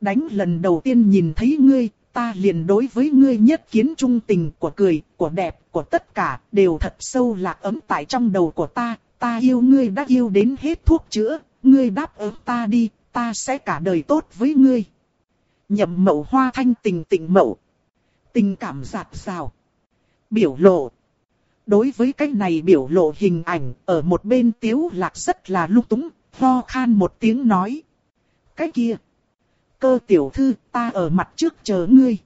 Đánh lần đầu tiên nhìn thấy ngươi, ta liền đối với ngươi nhất kiến trung tình của cười, của đẹp, của tất cả, đều thật sâu lạc ấm tại trong đầu của ta, ta yêu ngươi đã yêu đến hết thuốc chữa, ngươi đáp ứng ta đi, ta sẽ cả đời tốt với ngươi. Nhậm mậu hoa thanh tình tình mậu. Tình cảm giạt rào biểu lộ. Đối với cái này biểu lộ hình ảnh, ở một bên tiếu lạc rất là lung túng, ho khan một tiếng nói. Cái kia, cơ tiểu thư, ta ở mặt trước chờ ngươi.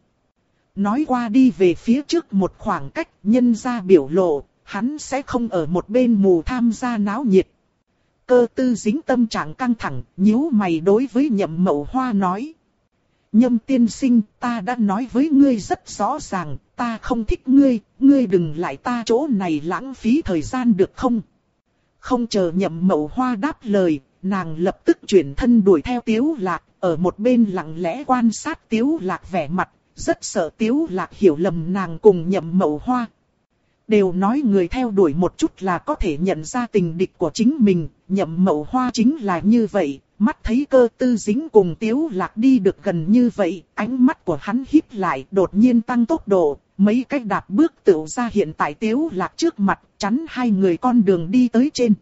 Nói qua đi về phía trước một khoảng cách, nhân ra biểu lộ, hắn sẽ không ở một bên mù tham gia náo nhiệt. Cơ tư dính tâm trạng căng thẳng, nhíu mày đối với nhậm mậu hoa nói. Nhâm tiên sinh, ta đã nói với ngươi rất rõ ràng, ta không thích ngươi, ngươi đừng lại ta chỗ này lãng phí thời gian được không? Không chờ nhậm mậu hoa đáp lời, nàng lập tức chuyển thân đuổi theo tiếu lạc, ở một bên lặng lẽ quan sát tiếu lạc vẻ mặt, rất sợ tiếu lạc hiểu lầm nàng cùng nhậm mậu hoa. Đều nói người theo đuổi một chút là có thể nhận ra tình địch của chính mình, nhậm mậu hoa chính là như vậy, mắt thấy cơ tư dính cùng tiếu lạc đi được gần như vậy, ánh mắt của hắn híp lại đột nhiên tăng tốc độ, mấy cách đạp bước tựu ra hiện tại tiếu lạc trước mặt, chắn hai người con đường đi tới trên.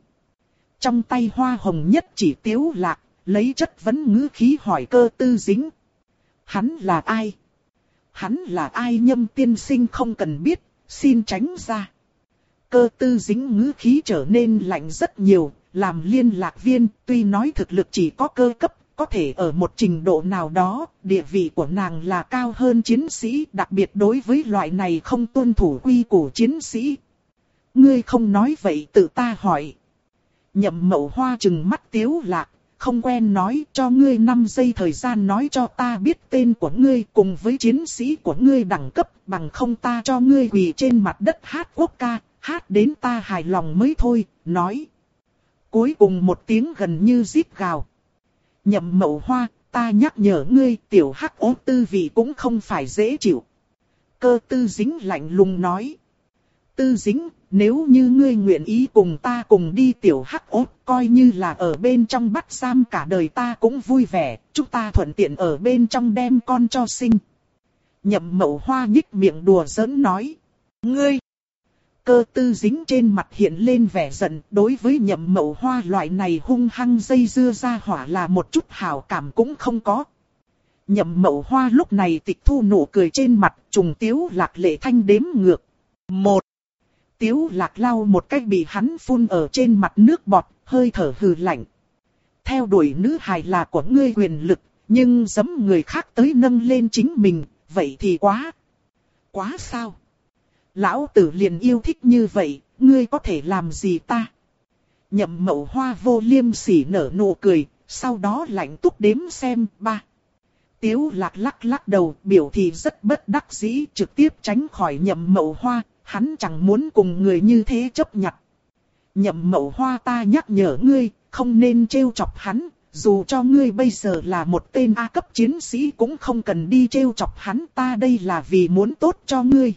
Trong tay hoa hồng nhất chỉ tiếu lạc, lấy chất vấn ngữ khí hỏi cơ tư dính. Hắn là ai? Hắn là ai nhâm tiên sinh không cần biết, xin tránh ra. Cơ tư dính ngữ khí trở nên lạnh rất nhiều, làm liên lạc viên, tuy nói thực lực chỉ có cơ cấp, có thể ở một trình độ nào đó, địa vị của nàng là cao hơn chiến sĩ, đặc biệt đối với loại này không tuân thủ quy củ chiến sĩ. Ngươi không nói vậy tự ta hỏi. Nhậm mậu hoa chừng mắt tiếu lạc, không quen nói cho ngươi 5 giây thời gian nói cho ta biết tên của ngươi cùng với chiến sĩ của ngươi đẳng cấp bằng không ta cho ngươi quỳ trên mặt đất hát quốc ca, hát đến ta hài lòng mới thôi, nói. Cuối cùng một tiếng gần như giết gào. Nhậm mậu hoa, ta nhắc nhở ngươi tiểu hắc ố tư vị cũng không phải dễ chịu. Cơ tư dính lạnh lùng nói. Tư dính, nếu như ngươi nguyện ý cùng ta cùng đi tiểu hắc ốt, coi như là ở bên trong bắt giam cả đời ta cũng vui vẻ, chúng ta thuận tiện ở bên trong đem con cho sinh. Nhậm mậu hoa nhích miệng đùa giỡn nói. Ngươi! Cơ tư dính trên mặt hiện lên vẻ giận, đối với nhậm mậu hoa loại này hung hăng dây dưa ra hỏa là một chút hào cảm cũng không có. Nhậm mậu hoa lúc này tịch thu nụ cười trên mặt, trùng tiếu lạc lệ thanh đếm ngược. Một. Tiếu lạc lau một cách bị hắn phun ở trên mặt nước bọt, hơi thở hừ lạnh. Theo đuổi nữ hài là của ngươi quyền lực, nhưng giấm người khác tới nâng lên chính mình, vậy thì quá. Quá sao? Lão tử liền yêu thích như vậy, ngươi có thể làm gì ta? Nhậm mậu hoa vô liêm sỉ nở nụ cười, sau đó lạnh túc đếm xem ba. Tiếu lạc lắc lắc đầu biểu thị rất bất đắc dĩ trực tiếp tránh khỏi nhậm mậu hoa, hắn chẳng muốn cùng người như thế chấp nhặt. Nhậm mậu hoa ta nhắc nhở ngươi, không nên trêu chọc hắn, dù cho ngươi bây giờ là một tên A cấp chiến sĩ cũng không cần đi trêu chọc hắn ta đây là vì muốn tốt cho ngươi.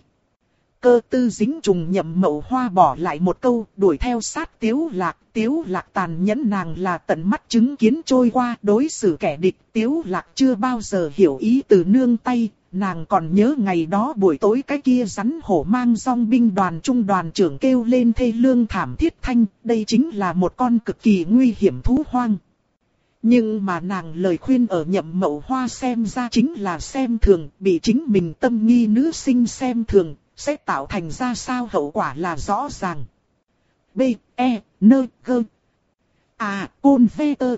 Cơ tư dính trùng nhậm mậu hoa bỏ lại một câu đuổi theo sát tiếu lạc. Tiếu lạc tàn nhẫn nàng là tận mắt chứng kiến trôi qua đối xử kẻ địch. Tiếu lạc chưa bao giờ hiểu ý từ nương tay. Nàng còn nhớ ngày đó buổi tối cái kia rắn hổ mang song binh đoàn trung đoàn trưởng kêu lên thê lương thảm thiết thanh. Đây chính là một con cực kỳ nguy hiểm thú hoang. Nhưng mà nàng lời khuyên ở nhậm mậu hoa xem ra chính là xem thường, bị chính mình tâm nghi nữ sinh xem thường, sẽ tạo thành ra sao hậu quả là rõ ràng. B, E, N, G. À, Côn V, Tơ.